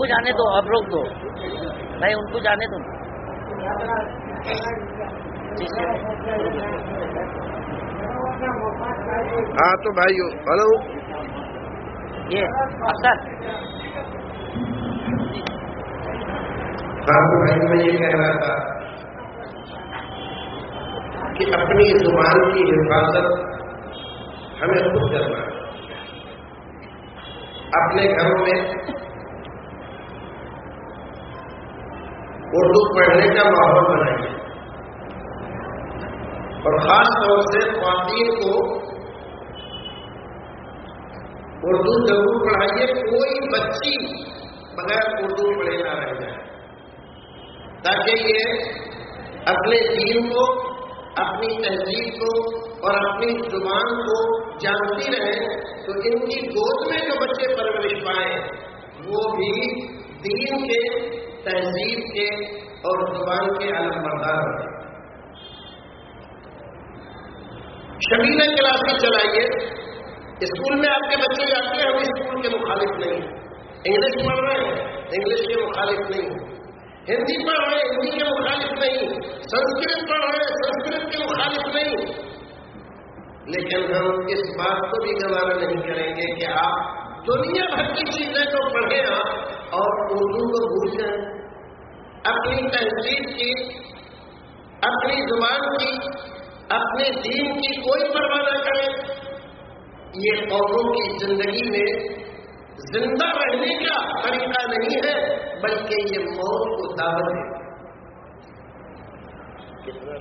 کو جانے دو اب روک دو۔ بھائی ان کو جانے دو۔ ہاں تو بھائی ہلو۔ یہ اکثر ہاں میں یہ کہہ رہا تھا کہ اپنی زبان کی حفاظت ہمیں خود کرنا ہے۔ اپنے گھروں میں اردو پڑھنے کا ماحول بنائیے اور خاص طور سے خواتین کو اردو ضرور پڑھائیے، کوئی بچی بغیر اردو پڑھے نہ رہ جائے۔ تاکہ یہ اپنے دین کو، اپنی تہذیب کو اور اپنی زبان کو جانتی رہیں تو ان کی گود میں جو بچے پرورش پائیں وہ بھی دین کے تہذیب کے اور زبان کے علم بردار ہیں شبینہ کلاسیں چلائیے۔ اسکول میں آپ کے بچے جاتے ہیں ہم اسکول کے مخالف نہیں۔ انگلش پڑھ رہے ہیں، انگلش کے مخالف نہیں۔ ہندی پڑھ رہے ہیں، ہندی کے مخالف نہیں۔ سنسکرت پڑھ رہے ہیں، سنسکرت کے مخالف نہیں۔ لیکن ہم اس بات کو بھی گوارا نہیں کریں گے کہ آپ دنیا بھر کی چیزیں تو پڑھیں آپ اور اردو کو بھول جائیں اپنی تہذیب کی اپنی زبان کی اپنے دین کی کوئی پرواہ نہ کریں یہ قوموں کی زندگی میں زندہ رہنے کا طریقہ نہیں ہے بلکہ یہ موت کو دعوت ہے۔ کتنا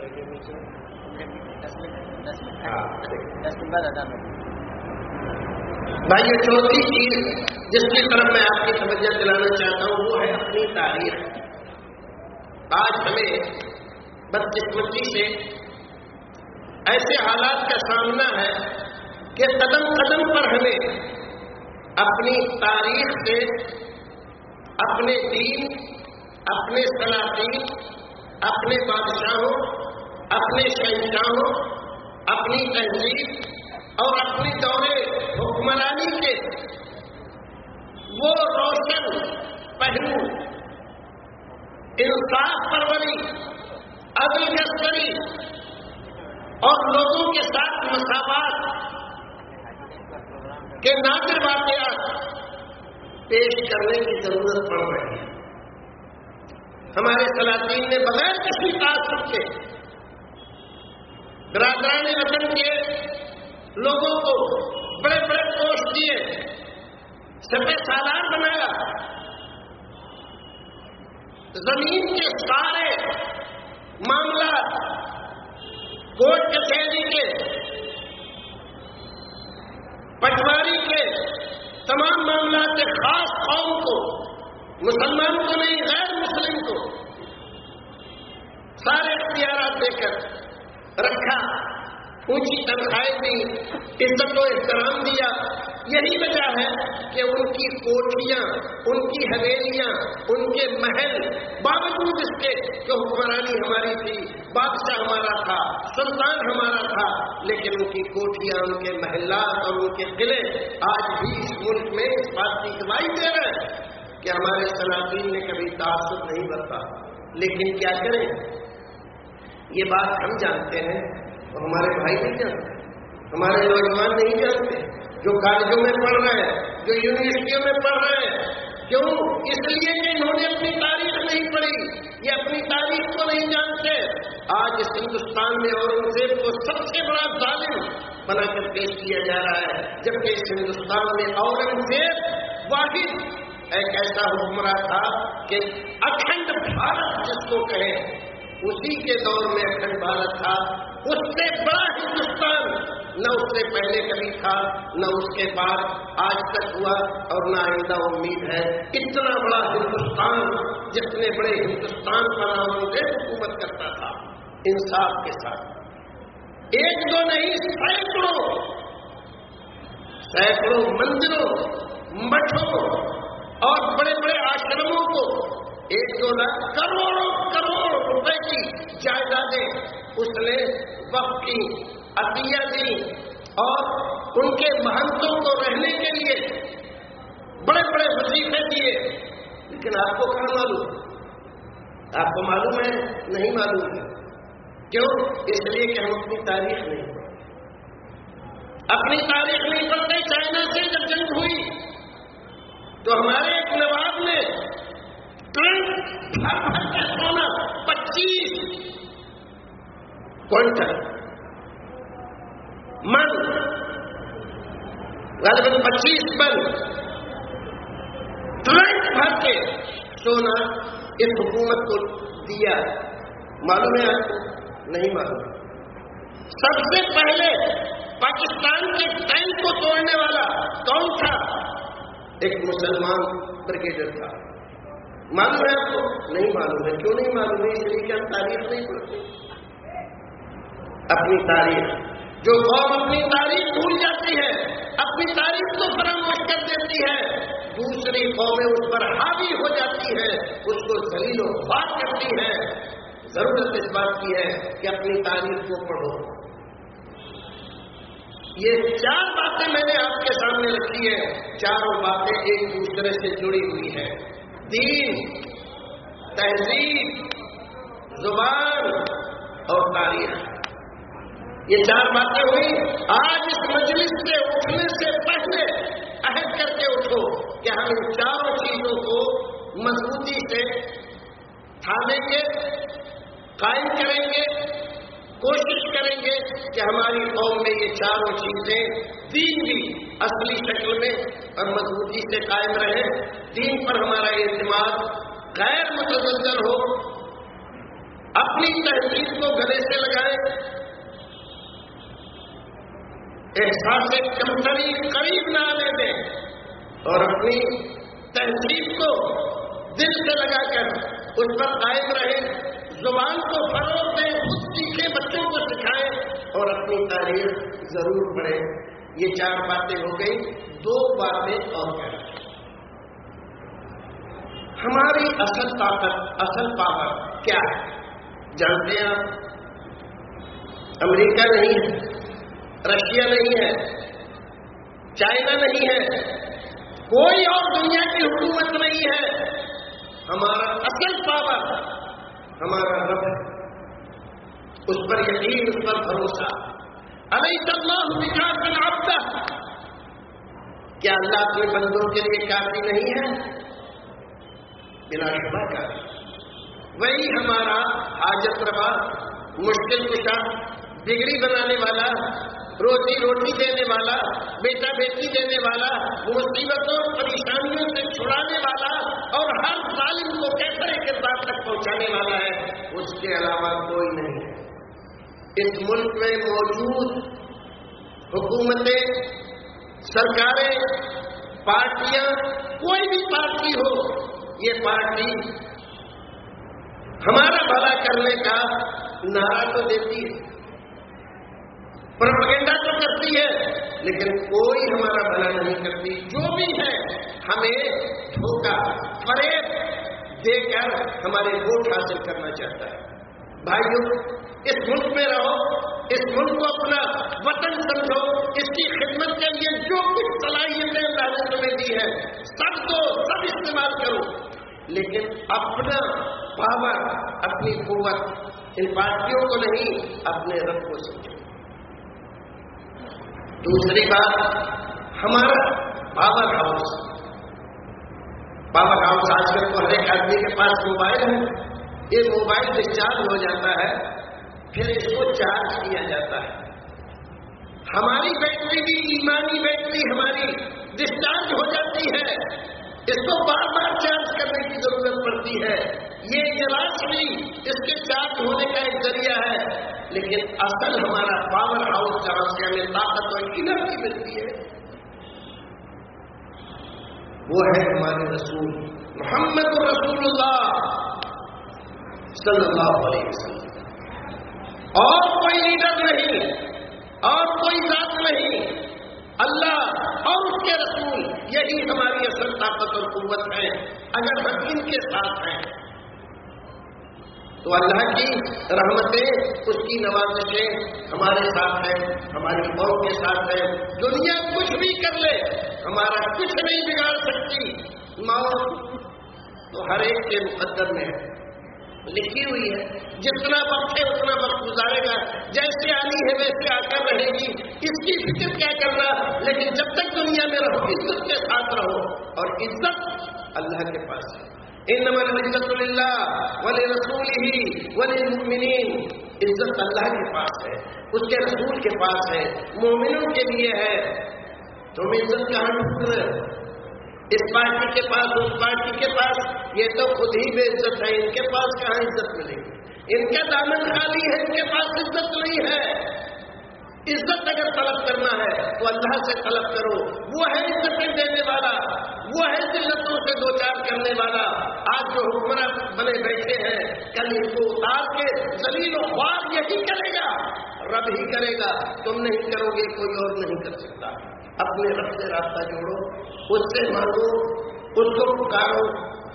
بھائی، یہ چوتھی چیز جس کی طرف میں آپ کی توجہ دلانا چاہتا ہوں، وہ ہے اپنی تاریخ۔ آج ہمیں بدقسمتی سے ایسے حالات کا سامنا ہے کہ قدم قدم پر ہمیں اپنی تاریخ سے، اپنے دین، اپنے سلاطین اپنے بادشاہوں، اپنے شہنشاہوں، اپنی تہذیب اور اپنی دورے حکمرانی کے وہ روشن پہلو، انصاف پروری، عدل گستری اور لوگوں کے ساتھ مساوات کے نادر واقعات پیش کرنے کی ضرورت پڑ رہی ہے۔ ہمارے سلاطین نے بغیر کسی تعصب کے برادران وطن کے لوگوں کو بڑے بڑے پوسٹ دیے۔ سب سالار بنایا۔ زمین کے سارے معاملات کوٹ کچہری کے، پٹواری کے، تمام معاملات کے خاص قوم کو مسلمان کو نہیں، غیر مسلم کو سارے اختیارات دے کر رکھا۔ اونچی تنخواہیں دی عزت و احترام دیا۔ یہی وجہ ہے کہ ان کی کوٹیاں ان کی حویلیاں، ان کے محل باوجود اس کے جو حکمرانی ہماری تھی، بادشاہ ہمارا تھا، سلطان ہمارا تھا، لیکن ان کی کوٹیاں ان کے محلات اور ان کے قلعے آج بھی اس ملک میں اس بات کی گواہی دے رہے ہیں کہ ہمارے سلاطین نے کبھی تعصب نہیں برتا۔ لیکن کیا کریں؟ یہ بات ہم جانتے ہیں۔ اور ہمارے بھائی نہیں جانتے، ہمارے نوجوان نہیں جانتے، جو کالجوں میں پڑھ رہے ہیں، جو یونیورسٹیوں میں پڑھ رہے ہیں، کیوں؟ اس لیے کہ انہوں نے اپنی تاریخ نہیں پڑھی، یہ اپنی تاریخ کو نہیں جانتے۔ آج اس ہندوستان میں اورنگزیب کو سب سے بڑا ظالم بنا کر پیش کیا جا رہا ہے، جبکہ اس ہندوستان میں اورنگزیب واحد ایک ایسا حکمراں تھا کہ اکھنڈ بھارت جس کو کہیں اسی کے دور میں اکھنڈ بھارت تھا، اس سے بڑا ہندوستان نہ اس سے پہلے کبھی تھا، نہ اس کے بعد آج تک ہوا اور نہ آئندہ امید ہے۔ اتنا بڑا ہندوستان جتنے بڑے ہندوستان پر سے حکومت کرتا تھا، انصاف کے ساتھ۔ ایک دو نہیں، سینکڑوں سینکڑوں مندروں، مٹھوں اور بڑے بڑے آشرموں کو ایک دو لاکھ کروڑوں کروڑ روپے کی جائیدادیں اس نے وقت کی عطیہ دی اور ان کے مہنتوں کو رہنے کے لیے بڑے بڑے وظیفے دیے۔ لیکن آپ کو کہاں معلوم؟ آپ کو معلوم ہے، نہیں معلوم ہے۔ کیوں؟ اس لیے کہ ہم اپنی تاریخ نہیں اپنی تاریخ نہیں پڑھتے، چائنا سے جب جنگ ہوئی تو ہمارے ایک نواب نے سونا، پچیس۔ کوئنٹل من۔ غالباً پچیس من۔ ٹرنک بھر کے سونا، اس حکومت کو دیا۔ معلوم ہے؟ آپ کو نہیں معلوم۔ سب سے پہلے پاکستان کے ٹینک کو توڑنے والا کون تھا؟ ایک مسلمان برگیڈر تھا۔ معلوم ہے آپ کو؟ نہیں معلوم ہے۔ کیوں نہیں معلوم ہے؟ اس لیے کہ ہم تاریخ نہیں پڑھتے۔ اپنی تاریخ۔ جو قوم اپنی تاریخ بھول جاتی ہے، اپنی تاریخ کو فراموش کر دیتی ہے۔ دوسری قومیں اس پر حاوی ہو جاتی ہے اس کو دلیل و بات کرتی ہے ضرورت اس بات کی ہے کہ اپنی تاریخ کو پڑھو۔ یہ چار باتیں میں نے آپ کے سامنے رکھی ہے چاروں باتیں ایک دوسرے سے جڑی ہوئی ہیں۔ دین تہذیب، زبان اور تاریخ۔ یہ چار باتیں ہوئی۔ آج اس مجلس سے اٹھنے سے پہلے عہد کر کے اٹھو کہ ہم ان چاروں چیزوں کو مضبوطی سے تھامیں گے، قائم کریں گے، کوشش کریں گے کہ ہماری قوم میں یہ چاروں چیزیں دین بھی اصلی شکل میں اور مضبوطی سے قائم رہے، دین پر ہمارا اعتماد غیر متضر ہو، اپنی تہذیب کو گلے سے لگائے، احساس کمتری قریب نہ آنے دیں اور اپنی تہذیب کو دل سے لگا کر اس پر قائم رہے، زبان کو فروغ دیں خود سیکھے بچوں کو سکھائیں اور اپنی تاریخ ضرور پڑھیں یہ چار باتیں ہو گئی، دو باتیں اور کیا۔ ہماری اصل طاقت، اصل پاور کیا ہے؟ جانتے ہیں آپ؟ امریکہ نہیں ہے، رشیا نہیں ہے، چائنا نہیں ہے، کوئی اور دنیا کی حکومت نہیں ہے۔ ہمارا اصل پاور ہمارا رب ہے۔ اس پر یقین، اس پر بھروسہ۔ علیہ وکاس آپ کیا اللہ اپنے بندوں کے لیے کافی نہیں ہے؟ بلا شبہ کا. وہی ہمارا حاجت روا، مشکل کشا، ڈگری بنانے والا، روزی روٹی دینے والا، بیٹا بیٹی دینے والا، مصیبتوں، پریشانیوں سے چھڑانے والا اور ہر ظالم کو کیسے کردار تک پہنچانے والا ہے۔ اس کے علاوہ کوئی نہیں۔ اس ملک میں موجود حکومتیں، سرکاریں، پارٹیاں، کوئی بھی پارٹی ہو، یہ پارٹی ہمارا بھلا کرنے کا نعرہ تو دیتی ہے۔ پروپگنڈا تو کرتی ہے، لیکن کوئی ہمارا بھلا نہیں کرتی۔ جو بھی ہے، ہمیں دھوکہ، فریب دے کر ہمارے ووٹ حاصل کرنا چاہتا ہے۔ بھائیوں اس ملک میں رہو، اس ملک کو اپنا وطن سمجھو، اس کی خدمت کے لیے جو کچھ صلاحیتیں اللہ نے تمہیں دی ہے سب کو سب استعمال کرو۔ لیکن اپنا پاور، اپنی قوت، ان پارٹیوں کو نہیں، اپنے رب کو سمجھو۔ دوسری بات، ہمارا پاور ہاؤس۔ پاور ہاؤس آج کل تو ہر ایک آدمی کے پاس موبائل ہے۔ یہ موبائل ڈسچارج ہو جاتا ہے، پھر اس کو چارج کیا جاتا ہے۔ ہماری بیٹری بھی ایمانی بیٹری ہماری ڈسچارج ہو جاتی ہے۔ اس کو بار بار چارج کرنے کی ضرورت پڑتی ہے۔ یہ گلاس بھی اس کے چارج ہونے کا ایک ذریعہ ہے۔ لیکن اصل ہمارا پاور ہاؤس جہاں سے ہمیں طاقت اور انرجی ملتی ہے، وہ ہے ہمارے رسول محمد رسول اللہ۔ صلی اللہ علیہ وسلم۔ اور کوئی لیڈر نہیں، اور کوئی ذات نہیں۔ اللہ اور اس کے رسول، یہی ہماری اصل طاقت اور قوت ہے، اگر ہم ان کے ساتھ ہیں۔ تو اللہ کی رحمتیں، اس کی نوازشیں ہمارے ساتھ ہیں، ہماری قوم کے ساتھ ہے دنیا کچھ بھی کر لے، ہمارا کچھ نہیں بگاڑ سکتی۔ موت تو ہر ایک کے مقدر میں ہے۔ لکھی ہوئی ہے۔ جتنا وقت ہے، اتنا وقت گزارے گا۔ جیسے آنی ہے، ویسے آ کر رہے گی۔ اس کی فکر کیا کرنا؟ لیکن جب تک دنیا میں رہو، عزت کے ساتھ رہو۔ اور عزت اللہ کے پاس ہے۔ ان نمبر عزت اللہ ولی رسول ہی ولی عزت اللہ کے پاس ہے۔ اس کے رسول کے پاس ہے۔ مومنوں کے لیے ہے۔ تم عزت کہاں ڈھونڈ اس پارٹی کے پاس، اس پارٹی کے پاس، یہ تو خود ہی بے عزت ہے، ان کے پاس کہاں عزت ملے گی؟ ان کا دامن خالی ہے ان کے پاس عزت نہیں ہے۔ عزت اگر طلب کرنا ہے، تو اللہ سے طلب کرو۔ وہ ہے عزتیں دینے والا، وہ ہے ذلتوں سے دو چار کرنے والا۔ آج جو حکمراں بنے بیٹھے ہیں، کل ان کو اتار کے زلیل و خواب یہی کرے گا۔ رب ہی کرے گا، تم نہیں کرو گے، کوئی اور نہیں کر سکتا۔ اپنے رب سے رابطہ جوڑو، اس سے مانگو اس کو پکارو،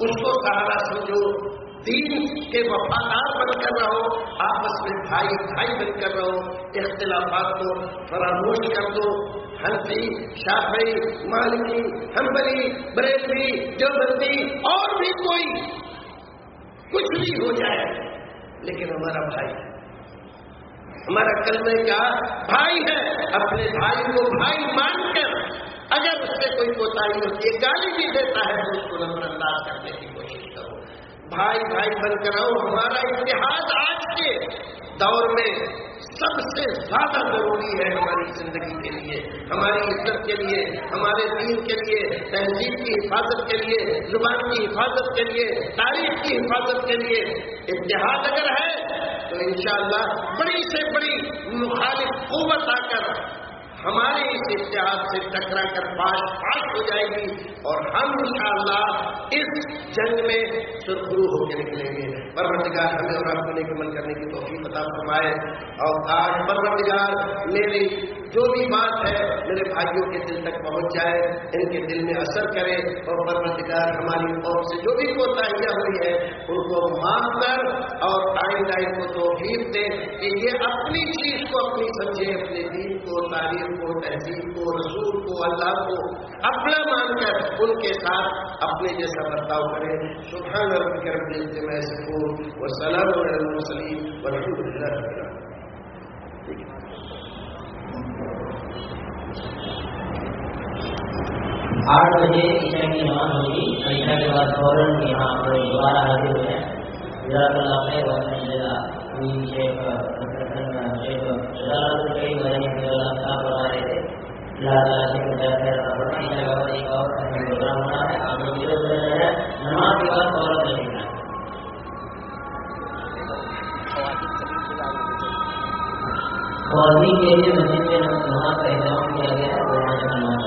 اس کو سہارا سمجھو۔ دین کے وفادار بن کر رہو، آپس میں بھائی بھائی بن کر رہو۔ اختلافات کو فراموش کر دو۔ ہنسی شافی مالکی، ہمبلی، بریلوی جو بندی اور بھی کوئی کچھ بھی ہو جائے، لیکن ہمارا بھائی ہمارا کل میں کیا بھائی ہے، اپنے بھائی کو بھائی مان کر اگر اس سے کوئی کوتا ہوتی ہے، گالی بھی دیتا ہے، تو اس کو نظر انداز کرنے کی کوشش کرو۔ بھائی بھائی بن کر آؤ، ہمارا اتحاد آج کے دور میں سب سے زیادہ ضروری ہے ہماری زندگی کے لیے، ہماری عزت کے لیے، ہمارے دین کے لیے، تہذیب کی حفاظت کے لیے، زبان کی حفاظت کے لیے، تاریخ کی حفاظت کے لیے۔ اتحاد اگر ہے تو انشاءاللہ بڑی سے بڑی مخالف قوت آ کر ہمارے اس اتحاد سے ٹکرا کر پاش پاش ہو جائے گی اور ہم انشاءاللہ اس جنگ میں سرخرو ہو کے نکلیں گے۔ پروردگار ہمیں اور آپ کو نیک عمل کرنے کی توفیق عطا فرمائے۔ اور آج پروردگار میری جو بھی بات ہے میرے بھائیوں کے دل تک پہنچ جائے، ان کے دل میں اثر کرے اور پروردگار ہماری قوم سے جو بھی کوتاہیاں ہوئی ہے ان کو معاف کر اور آئندہ ان کو توفیق دے کہ یہ اپنی چیز کو اپنی سمجھے، اپنے دین کو، تعلیم کو، تہذیب کو، رسول کو، اللہ کو اپنا مان کر ان کے ساتھ اپنے جیسا برتاؤ کرے۔ سبحان رب کے رب میں سکون وہ سلام وسلیم ورحمۃ اللہ آٹھ بجے عشاء کی نماز ہوگی۔ عشاء کے بعد فوراً یہاں پر دوبارہ حاضر ہوئے۔ جزاک اللہ خیر وسلم کے کے لیے مسجد میں نماز کا اہتمام کیا گیا ہے۔ وہ نماز